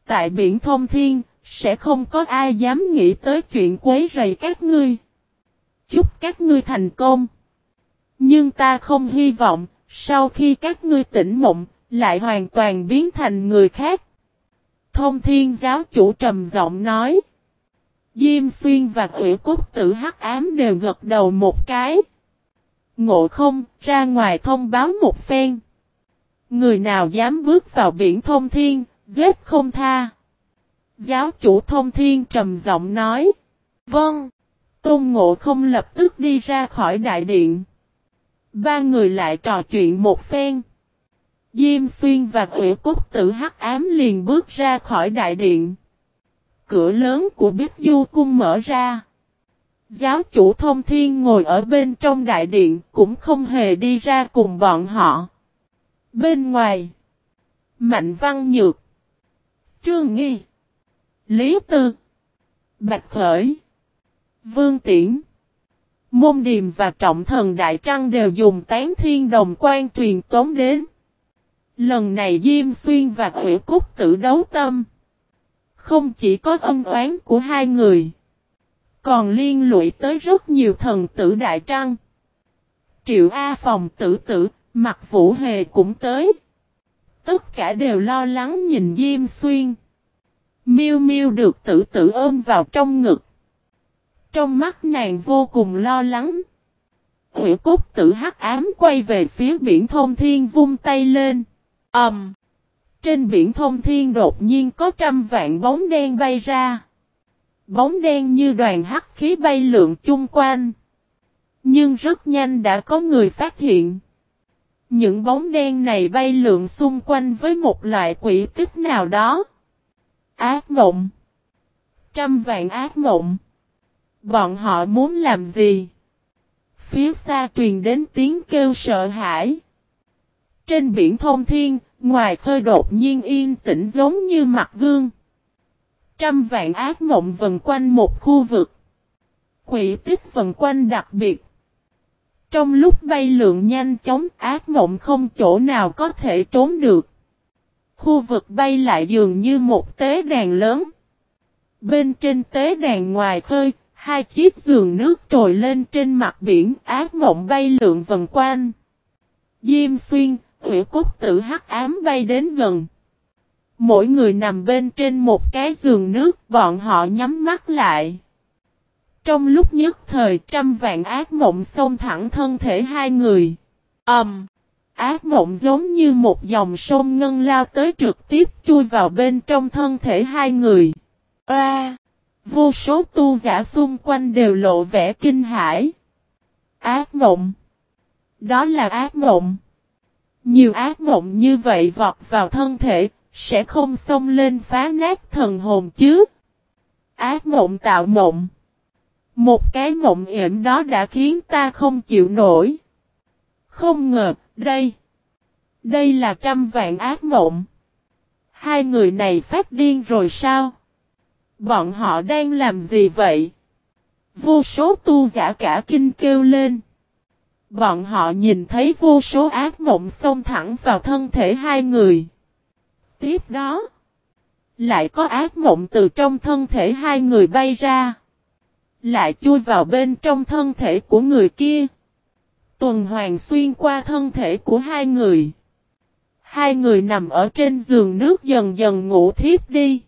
Tại biển thông thiên, sẽ không có ai dám nghĩ tới chuyện quấy rầy các ngươi. Chúc các ngươi thành công. Nhưng ta không hy vọng, sau khi các ngươi tỉnh mộng, lại hoàn toàn biến thành người khác. Thông thiên giáo chủ trầm giọng nói. Diêm xuyên và ủy cốt tử hắc ám đều gật đầu một cái. Ngộ không, ra ngoài thông báo một phen. Người nào dám bước vào biển thông thiên, giết không tha. Giáo chủ thông thiên trầm giọng nói. Vâng. Tôn ngộ không lập tức đi ra khỏi đại điện. Ba người lại trò chuyện một phen. Diêm xuyên và ủy cốt tử hắc ám liền bước ra khỏi đại điện. Cửa lớn của Bích Du Cung mở ra. Giáo chủ thông thiên ngồi ở bên trong đại điện cũng không hề đi ra cùng bọn họ. Bên ngoài. Mạnh Văn Nhược. Trương Nghi. Lý Tư. Bạch Khởi. Vương Tiễn. Môn Điềm và Trọng Thần Đại Trăng đều dùng tán thiên đồng quan truyền tống đến. Lần này Diêm Xuyên và Hủy Cúc tự đấu tâm. Không chỉ có ân oán của hai người. Còn liên lụy tới rất nhiều thần tử Đại Trăng. Triệu A Phòng tử tử, mặt Vũ Hề cũng tới. Tất cả đều lo lắng nhìn Diêm Xuyên. Miêu Miêu được tử tử ôm vào trong ngực. Trong mắt nàng vô cùng lo lắng. Hủy cốt tử hắc ám quay về phía biển thông thiên vung tay lên. ầm, um, Trên biển thông thiên đột nhiên có trăm vạn bóng đen bay ra. Bóng đen như đoàn hắc khí bay lượn chung quanh. Nhưng rất nhanh đã có người phát hiện. Những bóng đen này bay lượn xung quanh với một loại quỷ tích nào đó. Ác mộng. Trăm vạn ác mộng. Bọn họ muốn làm gì? Phía xa truyền đến tiếng kêu sợ hãi. Trên biển thông thiên, ngoài khơi đột nhiên yên tĩnh giống như mặt gương. Trăm vạn ác mộng vần quanh một khu vực. Quỷ tích vần quanh đặc biệt. Trong lúc bay lượn nhanh chóng ác mộng không chỗ nào có thể trốn được. Khu vực bay lại dường như một tế đàn lớn. Bên trên tế đàn ngoài khơi, hai chiếc giường nước trồi lên trên mặt biển ác mộng bay lượn vần quanh. Diêm xuyên, hủy cốt tử hắc ám bay đến gần. Mỗi người nằm bên trên một cái giường nước, bọn họ nhắm mắt lại. Trong lúc nhất thời trăm vạn ác mộng xông thẳng thân thể hai người. Ẩm! Um, ác mộng giống như một dòng sông ngân lao tới trực tiếp chui vào bên trong thân thể hai người. A! vô số tu giả xung quanh đều lộ vẻ kinh hãi. Ác mộng! Đó là ác mộng! Nhiều ác mộng như vậy vọt vào thân thể, sẽ không xông lên phá nát thần hồn chứ. Ác mộng tạo mộng. Một cái mộng yểm đó đã khiến ta không chịu nổi. Không ngờ, đây. Đây là trăm vạn ác mộng. Hai người này phát điên rồi sao? Bọn họ đang làm gì vậy? Vô số tu giả cả kinh kêu lên. Bọn họ nhìn thấy vô số ác mộng xông thẳng vào thân thể hai người. Tiếp đó, lại có ác mộng từ trong thân thể hai người bay ra. Lại chui vào bên trong thân thể của người kia. Tuần hoàn xuyên qua thân thể của hai người. Hai người nằm ở trên giường nước dần dần ngủ thiếp đi.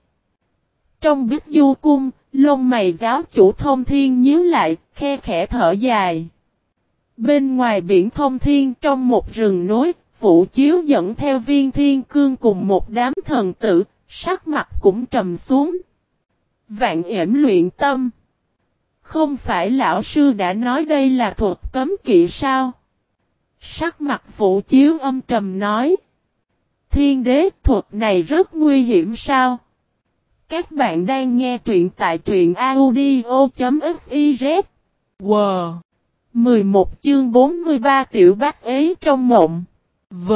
Trong bích du cung, lông mày giáo chủ thông thiên nhíu lại, khe khẽ thở dài. Bên ngoài biển thông thiên trong một rừng núi, Vũ Chiếu dẫn theo viên thiên cương cùng một đám thần tử, sắc mặt cũng trầm xuống. Vạn yểm luyện tâm. Không phải lão sư đã nói đây là thuật cấm kỵ sao? Sắc mặt Vũ Chiếu âm trầm nói. Thiên đế thuật này rất nguy hiểm sao? Các bạn đang nghe truyện tại truyện audio.fiz. Wow! 11 chương 43 tiểu bác ấy trong mộng. V.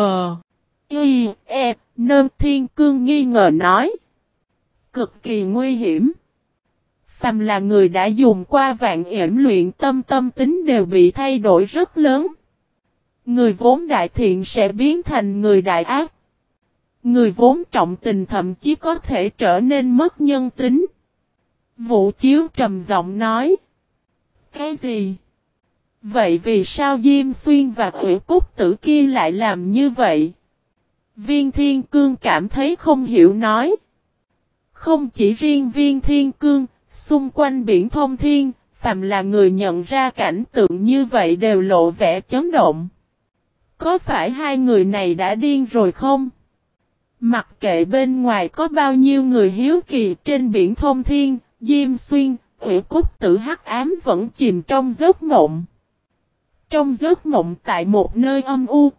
Y, E, Nơn Thiên Cương nghi ngờ nói. Cực kỳ nguy hiểm. Phàm là người đã dùng qua vạn yểm luyện tâm tâm tính đều bị thay đổi rất lớn. Người vốn đại thiện sẽ biến thành người đại ác. Người vốn trọng tình thậm chí có thể trở nên mất nhân tính. Vũ Chiếu trầm giọng nói. Cái gì? Vậy vì sao Diêm Xuyên và Quỷ Cúc Tử kia lại làm như vậy? Viên Thiên Cương cảm thấy không hiểu nói. Không chỉ riêng Viên Thiên Cương, xung quanh biển thông thiên, phàm là người nhận ra cảnh tượng như vậy đều lộ vẻ chấn động. Có phải hai người này đã điên rồi không? Mặc kệ bên ngoài có bao nhiêu người hiếu kỳ trên biển thông thiên, Diêm Xuyên, Hủy Cúc Tử hắc ám vẫn chìm trong giấc mộng. Trong giấc mộng tại một nơi âm u.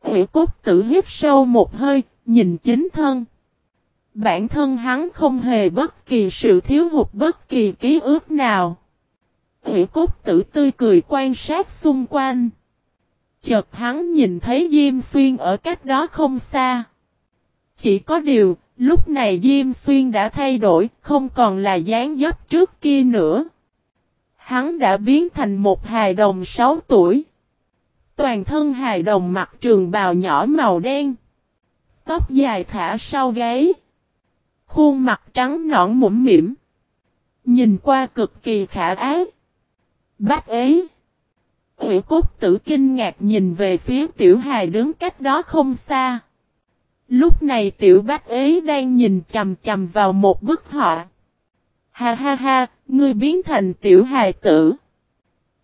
Hủy cúc tử hít sâu một hơi, nhìn chính thân. Bản thân hắn không hề bất kỳ sự thiếu hụt bất kỳ ký ức nào. Hủy cốt tử tươi cười quan sát xung quanh. Chợt hắn nhìn thấy Diêm Xuyên ở cách đó không xa. Chỉ có điều, lúc này Diêm Xuyên đã thay đổi, không còn là dáng dấp trước kia nữa. Hắn đã biến thành một hài đồng 6 tuổi. Toàn thân hài đồng mặc trường bào nhỏ màu đen. Tóc dài thả sau gáy. Khuôn mặt trắng nõn mũm mỉm. Nhìn qua cực kỳ khả ái. Bác ấy. Hủy cốt tử kinh ngạc nhìn về phía tiểu hài đứng cách đó không xa. Lúc này tiểu bách ấy đang nhìn chầm chầm vào một bức họa. Ha ha ha, ngươi biến thành tiểu hài tử.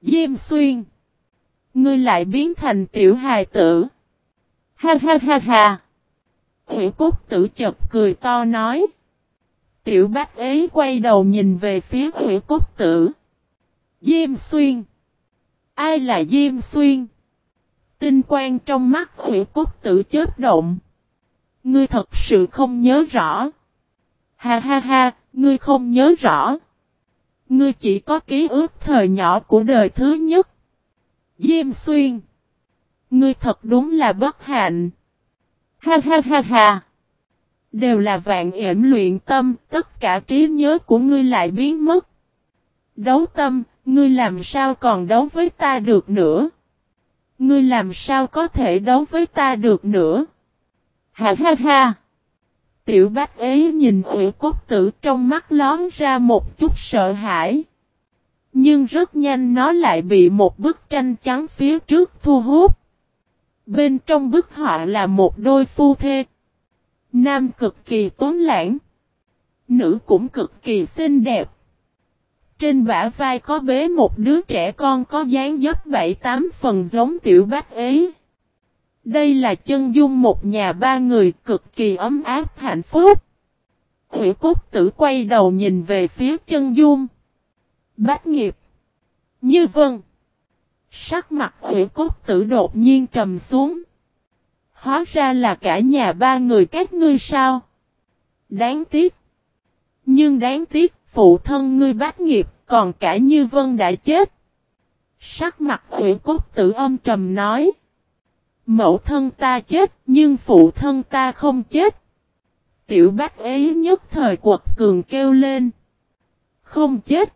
Diêm xuyên. Ngươi lại biến thành tiểu hài tử. Ha ha ha ha. Hủy cốt tử chật cười to nói. Tiểu bác ấy quay đầu nhìn về phía hủy cốt tử. Diêm xuyên. Ai là Diêm xuyên? Tinh quang trong mắt hủy cốt tử chết động. Ngươi thật sự không nhớ rõ. Ha ha ha, ngươi không nhớ rõ. Ngươi chỉ có ký ức thời nhỏ của đời thứ nhất. Diêm xuyên. Ngươi thật đúng là bất hạnh. Ha ha ha ha. Đều là vạn yểm luyện tâm, tất cả trí nhớ của ngươi lại biến mất. Đấu tâm, ngươi làm sao còn đấu với ta được nữa? Ngươi làm sao có thể đấu với ta được nữa? Ha ha ha! Tiểu bách ấy nhìn ủy cốt tử trong mắt lón ra một chút sợ hãi. Nhưng rất nhanh nó lại bị một bức tranh trắng phía trước thu hút. Bên trong bức họa là một đôi phu thê. Nam cực kỳ tốn lãng. Nữ cũng cực kỳ xinh đẹp. Trên bả vai có bế một đứa trẻ con có dáng dấp bảy tám phần giống tiểu bách ấy. Đây là chân dung một nhà ba người cực kỳ ấm áp, hạnh phúc. Hủy cốt tử quay đầu nhìn về phía chân dung. Bách nghiệp. Như vân. Sắc mặt ủy cốt tử đột nhiên trầm xuống. Hóa ra là cả nhà ba người các ngươi sao? Đáng tiếc. Nhưng đáng tiếc, phụ thân ngươi bác nghiệp, còn cả Như Vân đã chết. Sắc mặt ủy cốt tử âm trầm nói. Mẫu thân ta chết, nhưng phụ thân ta không chết. Tiểu bác ấy nhất thời quật cường kêu lên. Không chết.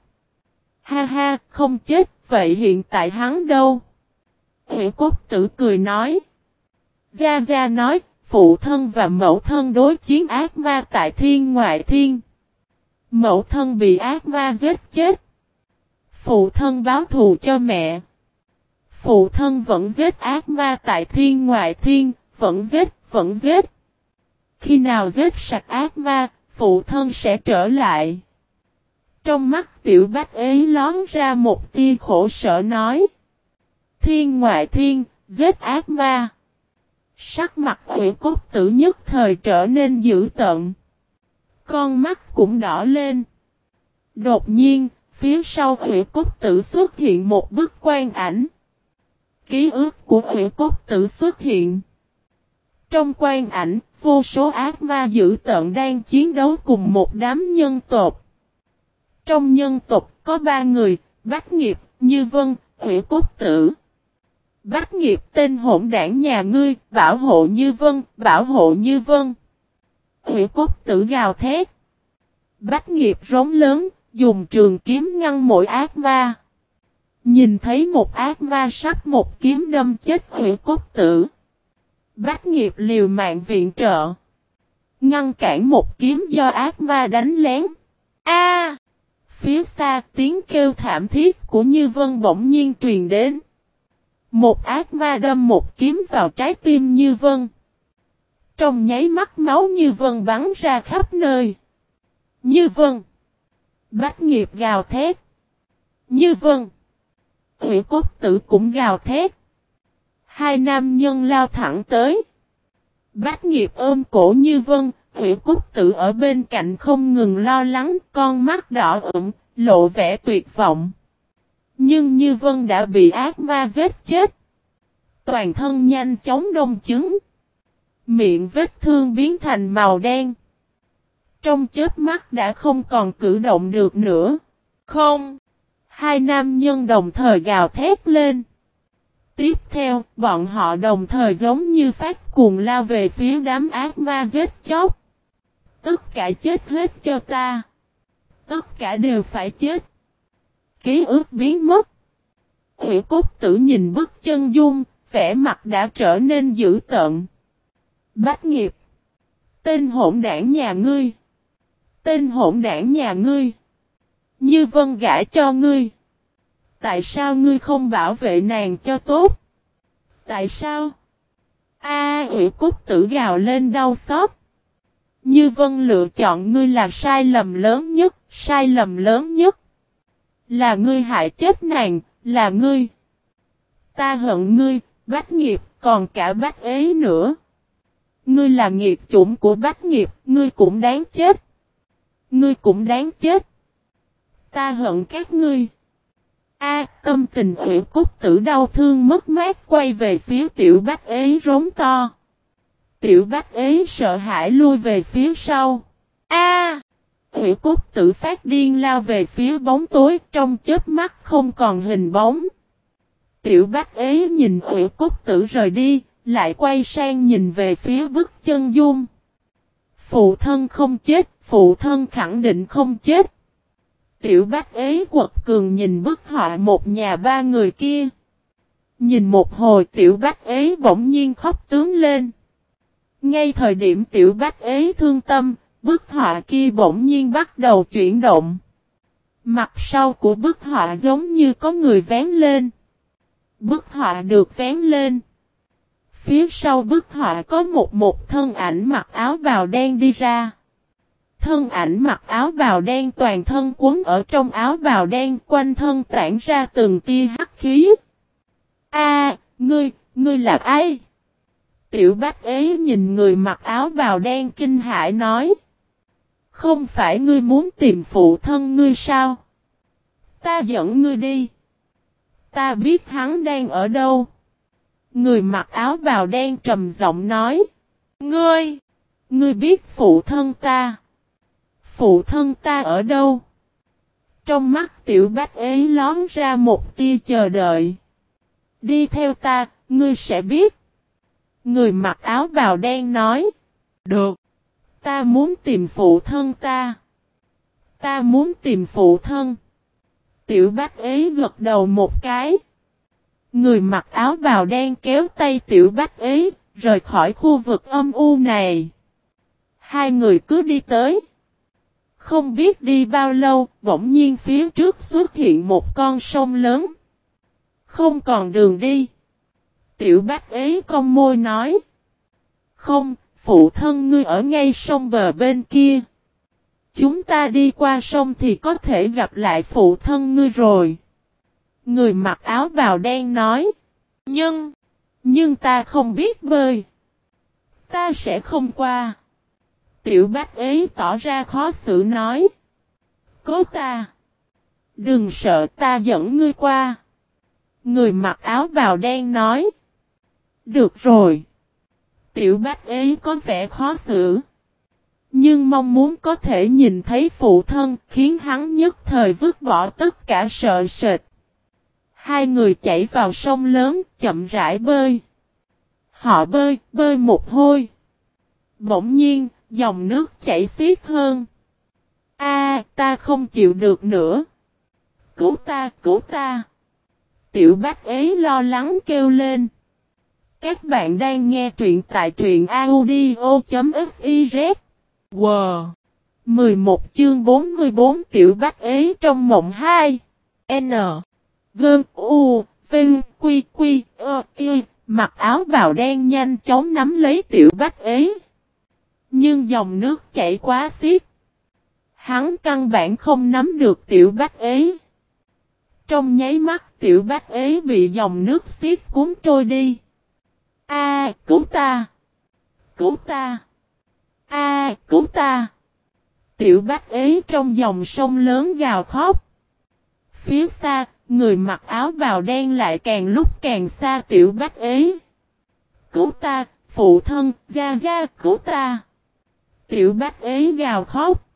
Ha ha, không chết, vậy hiện tại hắn đâu? Hủy cốt tử cười nói. Gia Gia nói, phụ thân và mẫu thân đối chiến ác ma tại thiên ngoại thiên. Mẫu thân bị ác ma giết chết. Phụ thân báo thù cho mẹ. Phụ thân vẫn giết ác ma tại thiên ngoại thiên, vẫn giết, vẫn giết. Khi nào giết sạch ác ma, phụ thân sẽ trở lại. Trong mắt tiểu bách ấy lón ra một tia khổ sở nói. Thiên ngoại thiên, giết ác ma. Sắc mặt ủy cốt tử nhất thời trở nên dữ tận. Con mắt cũng đỏ lên. Đột nhiên, phía sau ủy cốt tử xuất hiện một bức quan ảnh. Ký ức của ủy cốt tử xuất hiện. Trong quan ảnh, vô số ác ma dữ tận đang chiến đấu cùng một đám nhân tộc. Trong nhân tộc có ba người, Bách Nghiệp, Như Vân, Hủy Cốt Tử. Bách nghiệp tên hỗn đảng nhà ngươi, bảo hộ như vân, bảo hộ như vân. Hủy cốt tử gào thét. Bách nghiệp rống lớn, dùng trường kiếm ngăn mỗi ác ma. Nhìn thấy một ác ma sắp một kiếm đâm chết hủy cốt tử. Bách nghiệp liều mạng viện trợ. Ngăn cản một kiếm do ác ma đánh lén. A! Phía xa, tiếng kêu thảm thiết của Như Vân bỗng nhiên truyền đến. Một ác ma đâm một kiếm vào trái tim như vân. Trong nháy mắt, máu như vân bắn ra khắp nơi. Như vân. Bách nghiệp gào thét. Như vân. Hủy cốt tử cũng gào thét. Hai nam nhân lao thẳng tới. Bách nghiệp ôm cổ như vân. Hủy Cúc tử ở bên cạnh không ngừng lo lắng. Con mắt đỏ ửng, lộ vẻ tuyệt vọng. Nhưng Như Vân đã bị ác ma giết chết. Toàn thân nhanh chóng đông chứng. Miệng vết thương biến thành màu đen. Trong chết mắt đã không còn cử động được nữa. Không. Hai nam nhân đồng thời gào thét lên. Tiếp theo, bọn họ đồng thời giống như phát cuồng lao về phía đám ác ma giết chóc. Tất cả chết hết cho ta. Tất cả đều phải chết ký ức biến mất. Hủy cốt tử nhìn bức chân dung, vẻ mặt đã trở nên dữ tợn. Bách nghiệp. Tên hỗn đảng nhà ngươi. Tên hỗn đảng nhà ngươi. Như vân gã cho ngươi. Tại sao ngươi không bảo vệ nàng cho tốt? Tại sao? A ủy cốt tử gào lên đau xót. Như vân lựa chọn ngươi là sai lầm lớn nhất, sai lầm lớn nhất. Là ngươi hại chết nàng, là ngươi. Ta hận ngươi, bách nghiệp, còn cả bách ế nữa. Ngươi là nghiệt chủng của bách nghiệp, ngươi cũng đáng chết. Ngươi cũng đáng chết. Ta hận các ngươi. A, tâm tình ủy cúc tử đau thương mất mát quay về phía tiểu bách ế rống to. Tiểu bác ế sợ hãi lui về phía sau. A, Hủy cúc tử phát điên lao về phía bóng tối trong chết mắt không còn hình bóng. Tiểu bác ế nhìn hủy cúc tử rời đi, lại quay sang nhìn về phía bức chân dung. Phụ thân không chết, phụ thân khẳng định không chết. Tiểu bác ế quật cường nhìn bức họa một nhà ba người kia. Nhìn một hồi tiểu bác ế bỗng nhiên khóc tướng lên. Ngay thời điểm tiểu bác ế thương tâm, bức họa kia bỗng nhiên bắt đầu chuyển động. Mặt sau của bức họa giống như có người vén lên. Bức họa được vén lên. Phía sau bức họa có một một thân ảnh mặc áo bào đen đi ra. Thân ảnh mặc áo bào đen toàn thân cuốn ở trong áo bào đen quanh thân tản ra từng tia hắc khí. A, ngươi, ngươi là ai? Tiểu bác ấy nhìn người mặc áo bào đen kinh hãi nói. Không phải ngươi muốn tìm phụ thân ngươi sao? Ta dẫn ngươi đi. Ta biết hắn đang ở đâu. Người mặc áo bào đen trầm giọng nói. Ngươi! Ngươi biết phụ thân ta. Phụ thân ta ở đâu? Trong mắt tiểu bách ế lón ra một tia chờ đợi. Đi theo ta, ngươi sẽ biết. Người mặc áo bào đen nói. Được. Ta muốn tìm phụ thân ta. Ta muốn tìm phụ thân. Tiểu bác ấy gật đầu một cái. Người mặc áo bào đen kéo tay tiểu bác ấy rời khỏi khu vực âm u này. Hai người cứ đi tới. Không biết đi bao lâu, bỗng nhiên phía trước xuất hiện một con sông lớn. Không còn đường đi. Tiểu bác ấy con môi nói. Không, phụ thân ngươi ở ngay sông bờ bên kia. Chúng ta đi qua sông thì có thể gặp lại phụ thân ngươi rồi. Người mặc áo bào đen nói. Nhưng, nhưng ta không biết bơi. Ta sẽ không qua. Tiểu bác ấy tỏ ra khó xử nói. Cố ta. Đừng sợ ta dẫn ngươi qua. Người mặc áo bào đen nói. Được rồi. Tiểu bác ấy có vẻ khó xử. Nhưng mong muốn có thể nhìn thấy phụ thân khiến hắn nhất thời vứt bỏ tất cả sợ sệt. Hai người chạy vào sông lớn chậm rãi bơi. Họ bơi, bơi một hôi. Bỗng nhiên, dòng nước chảy xiết hơn. A, ta không chịu được nữa. Cứu ta, cứu ta. Tiểu bác ấy lo lắng kêu lên. Các bạn đang nghe truyện tại truyện audio.fiz. Wow! 11 chương 44 tiểu bác ấy trong mộng 2. N. Gơn U. Vinh Quy Quy. Ơ. Y. Mặc áo bào đen nhanh chóng nắm lấy tiểu bác ấy. Nhưng dòng nước chảy quá xiết. Hắn căn bản không nắm được tiểu bác ế. Trong nháy mắt tiểu bác ế bị dòng nước xiết cuốn trôi đi. A, cứu ta! Cứu ta! A, cứu ta! Tiểu bác ấy trong dòng sông lớn gào khóc. Phía xa, người mặc áo bào đen lại càng lúc càng xa tiểu bác ấy. Cứu ta, phụ thân, gia gia, cứu ta! Tiểu bác ấy gào khóc.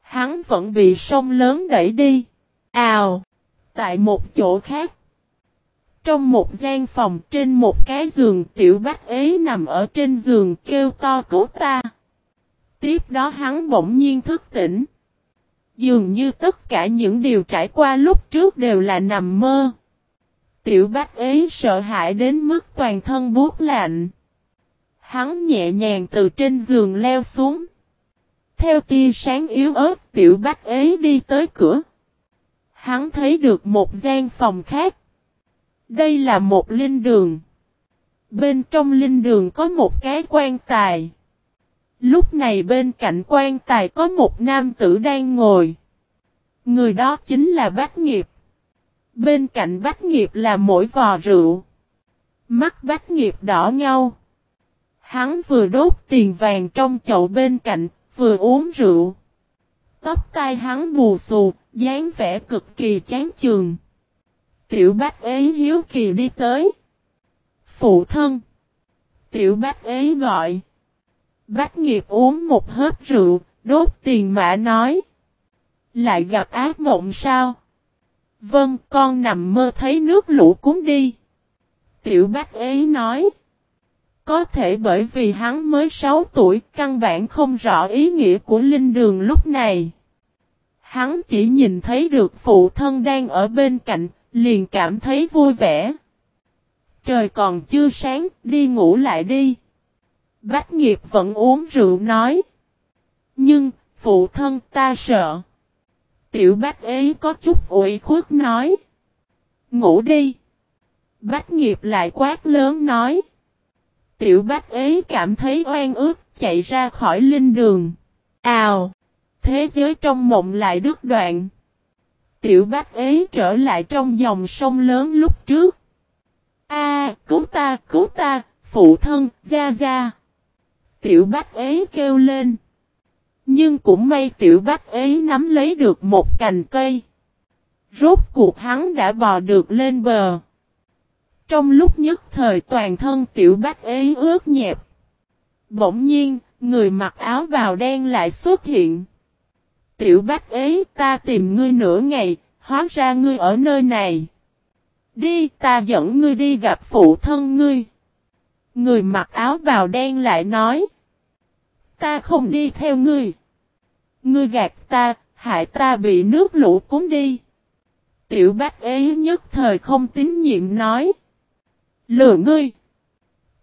Hắn vẫn bị sông lớn đẩy đi. Ào! Tại một chỗ khác. Trong một gian phòng trên một cái giường, tiểu bách ế nằm ở trên giường kêu to cứu ta. Tiếp đó hắn bỗng nhiên thức tỉnh. Dường như tất cả những điều trải qua lúc trước đều là nằm mơ. Tiểu bác ế sợ hãi đến mức toàn thân buốt lạnh. Hắn nhẹ nhàng từ trên giường leo xuống. Theo tia sáng yếu ớt, tiểu bách ế đi tới cửa. Hắn thấy được một gian phòng khác. Đây là một linh đường. Bên trong linh đường có một cái quan tài. Lúc này bên cạnh quan tài có một nam tử đang ngồi. Người đó chính là Bách Nghiệp. Bên cạnh Bách Nghiệp là mỗi vò rượu. Mắt Bách Nghiệp đỏ nhau. Hắn vừa đốt tiền vàng trong chậu bên cạnh, vừa uống rượu. Tóc tai hắn bù xù, dáng vẻ cực kỳ chán chường. Tiểu bác ấy hiếu kỳ đi tới. Phụ thân. Tiểu bác ấy gọi. Bác nghiệp uống một hớp rượu, đốt tiền mã nói. Lại gặp ác mộng sao? Vâng, con nằm mơ thấy nước lũ cuốn đi. Tiểu bác ấy nói. Có thể bởi vì hắn mới 6 tuổi, căn bản không rõ ý nghĩa của linh đường lúc này. Hắn chỉ nhìn thấy được phụ thân đang ở bên cạnh, liền cảm thấy vui vẻ. Trời còn chưa sáng, đi ngủ lại đi. Bách nghiệp vẫn uống rượu nói. Nhưng, phụ thân ta sợ. Tiểu bách ấy có chút ủy khuất nói. Ngủ đi. Bách nghiệp lại quát lớn nói. Tiểu bách ấy cảm thấy oan ức chạy ra khỏi linh đường. Ào! Thế giới trong mộng lại đứt đoạn. Tiểu bác ấy trở lại trong dòng sông lớn lúc trước. A, cứu ta, cứu ta, phụ thân, ra ra! Tiểu bác ấy kêu lên. Nhưng cũng may tiểu bác ấy nắm lấy được một cành cây. Rốt cuộc hắn đã bò được lên bờ. Trong lúc nhất thời toàn thân tiểu bác ấy ướt nhẹp. Bỗng nhiên, người mặc áo bào đen lại xuất hiện. Tiểu bác ấy ta tìm ngươi nửa ngày, hóa ra ngươi ở nơi này. Đi ta dẫn ngươi đi gặp phụ thân ngươi. Người mặc áo bào đen lại nói. Ta không đi theo ngươi. Ngươi gạt ta, hại ta bị nước lũ cuốn đi. Tiểu bác ấy nhất thời không tín nhiệm nói. Lừa ngươi.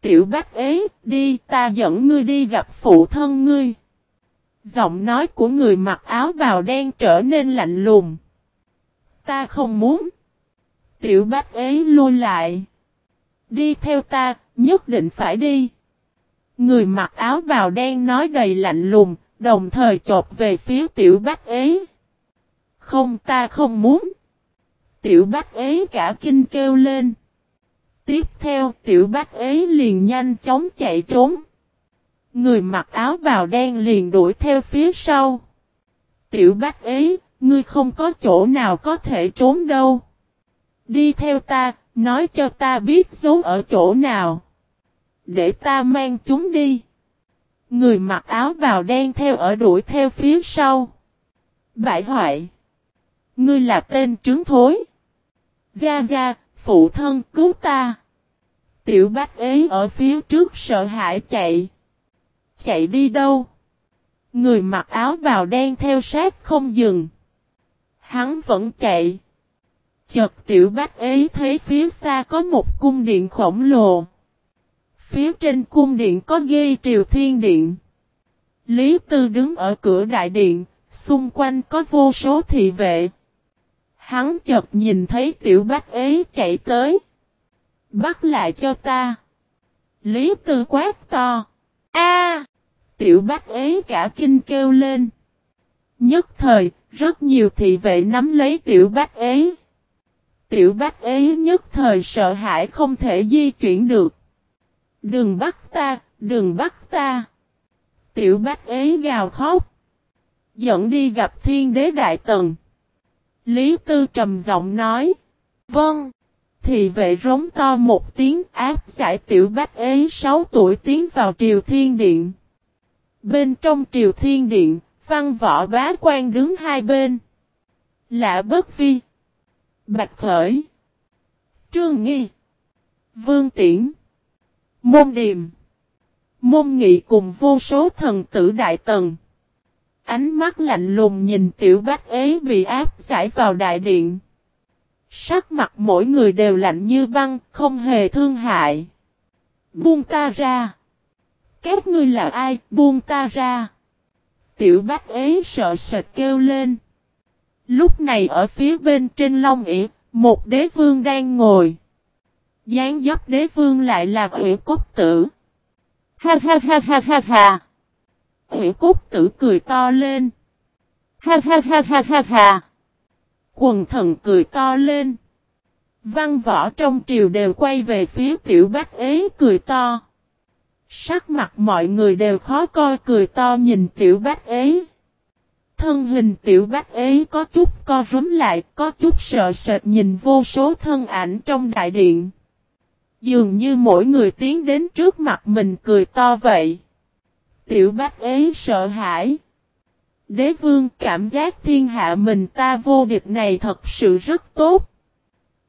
Tiểu bác ấy, đi ta dẫn ngươi đi gặp phụ thân ngươi. Giọng nói của người mặc áo bào đen trở nên lạnh lùng. Ta không muốn. Tiểu bách ấy lui lại. Đi theo ta, nhất định phải đi. Người mặc áo bào đen nói đầy lạnh lùng, đồng thời chộp về phía tiểu bách ấy. Không ta không muốn. Tiểu bách ấy cả kinh kêu lên. Tiếp theo tiểu bách ấy liền nhanh chóng chạy trốn. Người mặc áo bào đen liền đuổi theo phía sau. Tiểu bác ấy, ngươi không có chỗ nào có thể trốn đâu. Đi theo ta, nói cho ta biết giấu ở chỗ nào. Để ta mang chúng đi. Người mặc áo bào đen theo ở đuổi theo phía sau. Bại hoại. Ngươi là tên trứng thối. Gia Gia, phụ thân cứu ta. Tiểu bác ấy ở phía trước sợ hãi chạy. Chạy đi đâu? Người mặc áo bào đen theo sát không dừng. Hắn vẫn chạy. Chợt tiểu bách ấy thấy phía xa có một cung điện khổng lồ. Phía trên cung điện có ghi triều thiên điện. Lý Tư đứng ở cửa đại điện, xung quanh có vô số thị vệ. Hắn chợt nhìn thấy tiểu bách ấy chạy tới. Bắt lại cho ta. Lý Tư quát to. A! Tiểu bác ấy cả kinh kêu lên. Nhất thời, rất nhiều thị vệ nắm lấy tiểu bác ấy. Tiểu bác ấy nhất thời sợ hãi không thể di chuyển được. Đừng bắt ta, đừng bắt ta. Tiểu bác ấy gào khóc. Dẫn đi gặp thiên đế đại tần. Lý Tư trầm giọng nói. Vâng. thị vệ rống to một tiếng áp giải tiểu bác ấy 6 tuổi tiến vào triều thiên điện. Bên trong triều thiên điện, văn võ bá quan đứng hai bên. Lạ bất vi. Bạch khởi. Trương nghi. Vương tiễn. Môn điềm. Môn nghị cùng vô số thần tử đại tần. Ánh mắt lạnh lùng nhìn tiểu bách ấy bị áp giải vào đại điện. Sắc mặt mỗi người đều lạnh như băng, không hề thương hại. Buông ta ra. Các ngươi là ai, buông ta ra. Tiểu bách ấy sợ sệt kêu lên. Lúc này ở phía bên trên long ỉ, một đế vương đang ngồi. Gián dấp đế vương lại là ủy cốt tử. Ha ha ha ha ha ha. Ủy cốt tử cười to lên. Ha ha ha ha ha ha. Quần thần cười to lên. Văn võ trong triều đều quay về phía tiểu bách ế cười to. Sắc mặt mọi người đều khó coi cười to nhìn tiểu bác ấy. Thân hình tiểu bác ấy có chút co rúm lại, có chút sợ sệt nhìn vô số thân ảnh trong đại điện. Dường như mỗi người tiến đến trước mặt mình cười to vậy. Tiểu bác ấy sợ hãi. Đế vương cảm giác thiên hạ mình ta vô địch này thật sự rất tốt.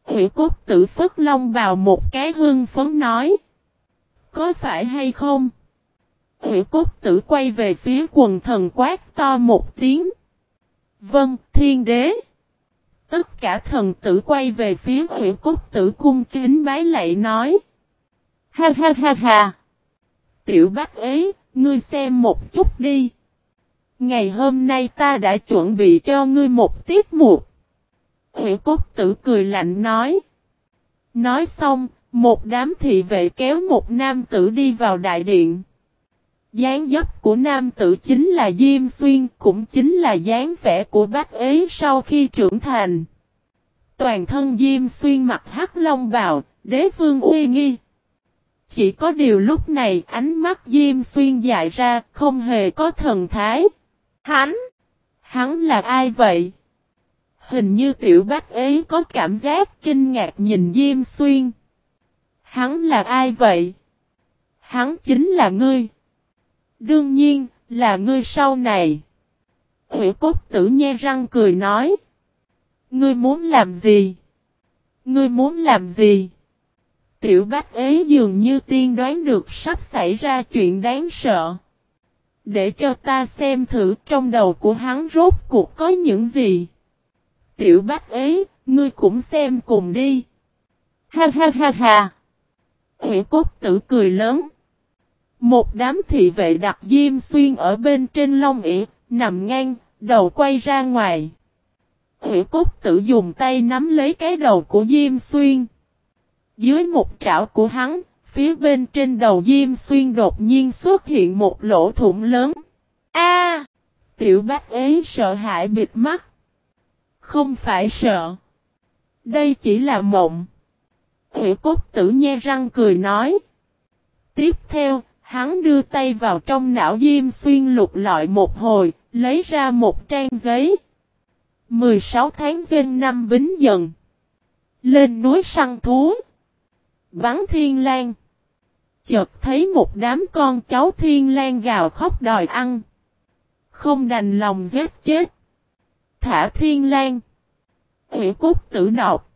Hủy cốt tử phất long vào một cái hương phấn nói. Có phải hay không? Hủy cốt tử quay về phía quần thần quát to một tiếng. Vâng, thiên đế. Tất cả thần tử quay về phía hủy cốt tử cung kính bái lạy nói. Ha ha ha ha. Tiểu bác ấy, ngươi xem một chút đi. Ngày hôm nay ta đã chuẩn bị cho ngươi một tiết mục. Hủy cốt tử cười lạnh nói. Nói xong, một đám thị vệ kéo một nam tử đi vào đại điện. Dáng dấp của nam tử chính là Diêm Xuyên, cũng chính là dáng vẻ của bác ấy sau khi trưởng thành. Toàn thân Diêm Xuyên mặc hắc long bào, đế vương uy nghi. Chỉ có điều lúc này ánh mắt Diêm Xuyên dại ra, không hề có thần thái. Hắn! Hắn là ai vậy? Hình như tiểu bác ấy có cảm giác kinh ngạc nhìn Diêm Xuyên. Hắn là ai vậy? Hắn chính là ngươi. Đương nhiên, là ngươi sau này. Hữu cốt tử nhe răng cười nói. Ngươi muốn làm gì? Ngươi muốn làm gì? Tiểu bác ấy dường như tiên đoán được sắp xảy ra chuyện đáng sợ. Để cho ta xem thử trong đầu của hắn rốt cuộc có những gì. Tiểu bác ấy, ngươi cũng xem cùng đi. Ha ha ha ha. Hủy cốt tử cười lớn. Một đám thị vệ đặt diêm xuyên ở bên trên lông ỉ, nằm ngang, đầu quay ra ngoài. Hủy cốt tử dùng tay nắm lấy cái đầu của diêm xuyên. Dưới một trảo của hắn, phía bên trên đầu diêm xuyên đột nhiên xuất hiện một lỗ thủng lớn. A! tiểu bác ấy sợ hãi bịt mắt. Không phải sợ. Đây chỉ là mộng. Hủy cốt tử nhe răng cười nói. Tiếp theo, hắn đưa tay vào trong não Diêm Xuyên lục lọi một hồi, lấy ra một trang giấy. 16 tháng dân năm bính dần. Lên núi săn thú. Bắn thiên lan. Chợt thấy một đám con cháu thiên lan gào khóc đòi ăn. Không đành lòng giết chết. Thả thiên lan. Hủy cốt tử đọc.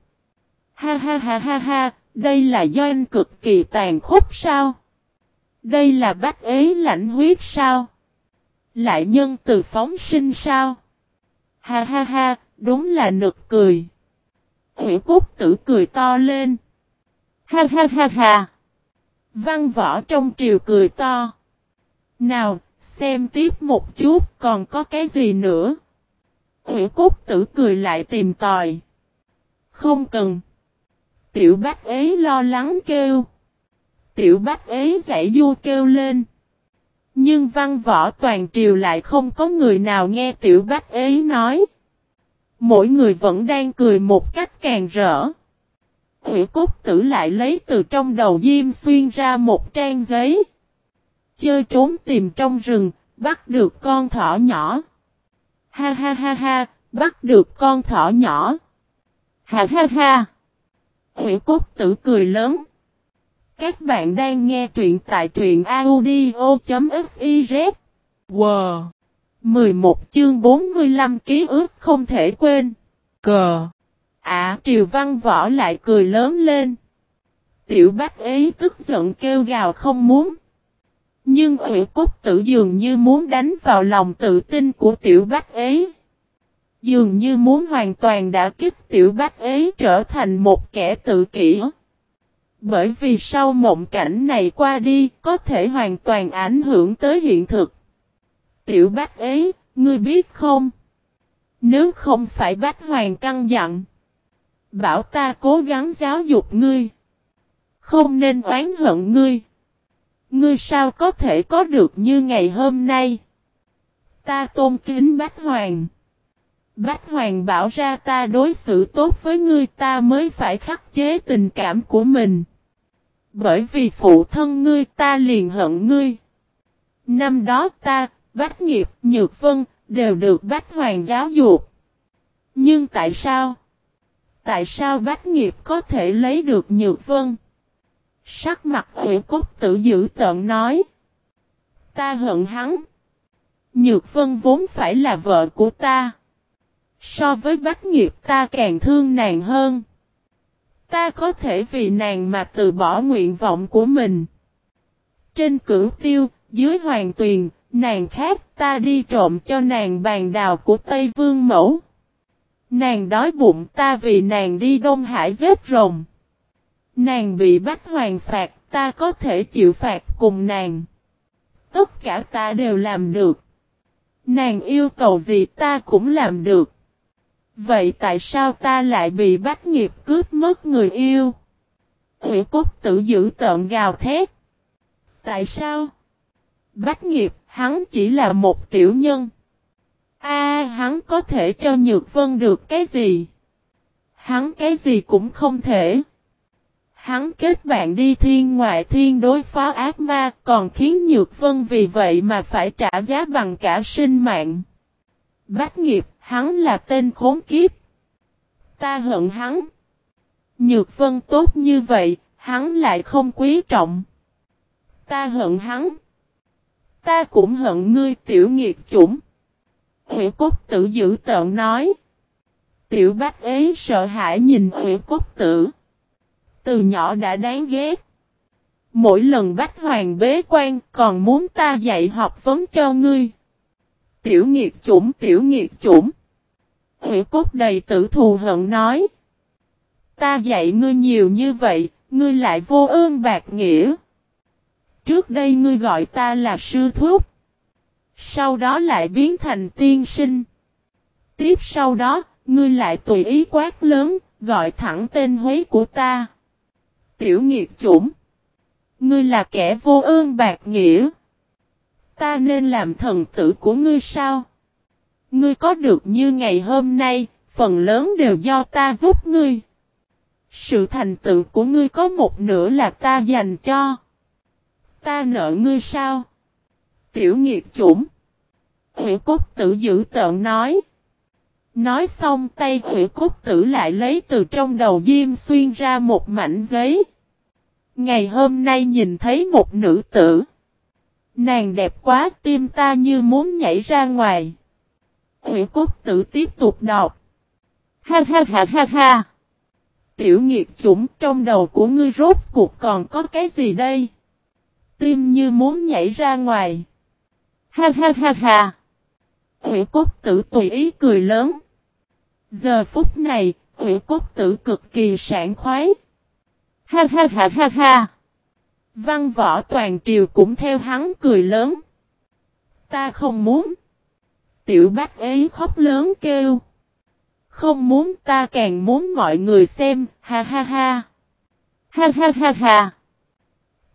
Ha ha ha ha ha, đây là do anh cực kỳ tàn khốc sao? Đây là bác ế lãnh huyết sao? Lại nhân từ phóng sinh sao? Ha ha ha, đúng là nực cười. Hủy cốt tử cười to lên. Ha ha ha ha. Văn võ trong triều cười to. Nào, xem tiếp một chút còn có cái gì nữa. Hủy cốt tử cười lại tìm tòi. Không cần. Tiểu bác ấy lo lắng kêu. Tiểu bác ấy giải du kêu lên. Nhưng văn võ toàn triều lại không có người nào nghe tiểu bác ấy nói. Mỗi người vẫn đang cười một cách càng rỡ. Hữu cốt tử lại lấy từ trong đầu Diêm Xuyên ra một trang giấy. Chơi trốn tìm trong rừng, bắt được con thỏ nhỏ. Ha ha ha ha, bắt được con thỏ nhỏ. Ha ha ha. Hủy cốt tử cười lớn. Các bạn đang nghe truyện tại truyện audio.fiz. Wow! 11 chương 45 ký ức không thể quên. Cờ! À, Triều Văn Võ lại cười lớn lên. Tiểu bác ấy tức giận kêu gào không muốn. Nhưng ủy cốt tử dường như muốn đánh vào lòng tự tin của tiểu bác ấy. Dường như muốn hoàn toàn đã kích tiểu bách ấy trở thành một kẻ tự kỷ. Bởi vì sau mộng cảnh này qua đi có thể hoàn toàn ảnh hưởng tới hiện thực. Tiểu bách ấy, ngươi biết không? Nếu không phải bách hoàng căng dặn. Bảo ta cố gắng giáo dục ngươi. Không nên oán hận ngươi. Ngươi sao có thể có được như ngày hôm nay? Ta tôn kính Bách Hoàng. Bách Hoàng bảo ra ta đối xử tốt với ngươi ta mới phải khắc chế tình cảm của mình. Bởi vì phụ thân ngươi ta liền hận ngươi. Năm đó ta, Bách Nghiệp, Nhược Vân, đều được Bách Hoàng giáo dục. Nhưng tại sao? Tại sao Bách Nghiệp có thể lấy được Nhược Vân? Sắc mặt ủy cốt tự giữ tợn nói. Ta hận hắn. Nhược Vân vốn phải là vợ của ta. So với Bách Nghiệp ta càng thương nàng hơn. Ta có thể vì nàng mà từ bỏ nguyện vọng của mình. Trên cửu tiêu, dưới hoàng tuyền, nàng khác ta đi trộm cho nàng bàn đào của Tây Vương Mẫu. Nàng đói bụng ta vì nàng đi Đông Hải giết rồng. Nàng bị bách hoàng phạt ta có thể chịu phạt cùng nàng. Tất cả ta đều làm được. Nàng yêu cầu gì ta cũng làm được. Vậy tại sao ta lại bị bách nghiệp cướp mất người yêu? Hủy cốt tự giữ tợn gào thét. Tại sao? Bách nghiệp, hắn chỉ là một tiểu nhân. A, hắn có thể cho Nhược Vân được cái gì? Hắn cái gì cũng không thể. Hắn kết bạn đi thiên ngoại thiên đối phó ác ma còn khiến Nhược Vân vì vậy mà phải trả giá bằng cả sinh mạng. Bách nghiệp, hắn là tên khốn kiếp. Ta hận hắn. Nhược Vân tốt như vậy, hắn lại không quý trọng. Ta hận hắn. Ta cũng hận ngươi tiểu nghiệt chủng. Hủy cốt tử giữ tợn nói. Tiểu bách ấy sợ hãi nhìn hủy cốt tử. Từ nhỏ đã đáng ghét. Mỗi lần bách hoàng bế quan còn muốn ta dạy học vấn cho ngươi. Tiểu nghiệt chủng tiểu nghiệt chủng. Hủy cốt đầy tử thù hận nói. Ta dạy ngươi nhiều như vậy, ngươi lại vô ơn bạc nghĩa. Trước đây ngươi gọi ta là sư thúc. Sau đó lại biến thành tiên sinh. Tiếp sau đó, ngươi lại tùy ý quát lớn, gọi thẳng tên Huế của ta. Tiểu nghiệt chủng. Ngươi là kẻ vô ơn bạc nghĩa. Ta nên làm thần tử của ngươi sao? Ngươi có được như ngày hôm nay, phần lớn đều do ta giúp ngươi. Sự thành tựu của ngươi có một nửa là ta dành cho. Ta nợ ngươi sao? Tiểu nghiệt chủng. Hủy cốt tử giữ tợn nói. Nói xong tay hủy cốt tử lại lấy từ trong đầu Diêm Xuyên ra một mảnh giấy. Ngày hôm nay nhìn thấy một nữ tử. Nàng đẹp quá tim ta như muốn nhảy ra ngoài. Hủy cốt tử tiếp tục đọc. Ha ha ha ha ha. Tiểu nghiệt chủng trong đầu của ngươi rốt cuộc còn có cái gì đây? Tim như muốn nhảy ra ngoài. Ha ha ha ha. Hủy cốt tử tùy ý cười lớn. Giờ phút này, hủy cốt tử cực kỳ sảng khoái. Ha ha ha ha ha. Văn võ toàn triều cũng theo hắn cười lớn. Ta không muốn. Tiểu bác ấy khóc lớn kêu. Không muốn ta càng muốn mọi người xem, ha ha ha. Ha ha ha ha.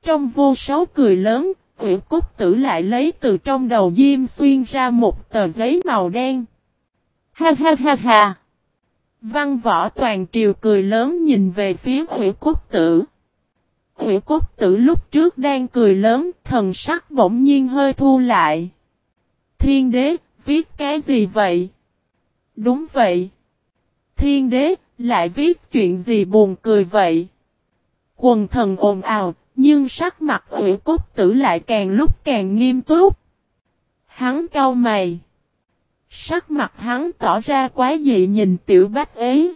Trong vô số cười lớn, Uyển Cúc Tử lại lấy từ trong đầu Diêm Xuyên ra một tờ giấy màu đen. Ha ha ha ha. Văn võ toàn triều cười lớn nhìn về phía Uyển Cúc Tử. Uyển Cốt Tử lúc trước đang cười lớn, thần sắc bỗng nhiên hơi thu lại. Thiên đế, viết cái gì vậy? Đúng vậy. Thiên đế, lại viết chuyện gì buồn cười vậy? Quần thần ồn ào, nhưng sắc mặt ủy cốt tử lại càng lúc càng nghiêm túc. Hắn cau mày. Sắc mặt hắn tỏ ra quá dị nhìn tiểu bách ấy.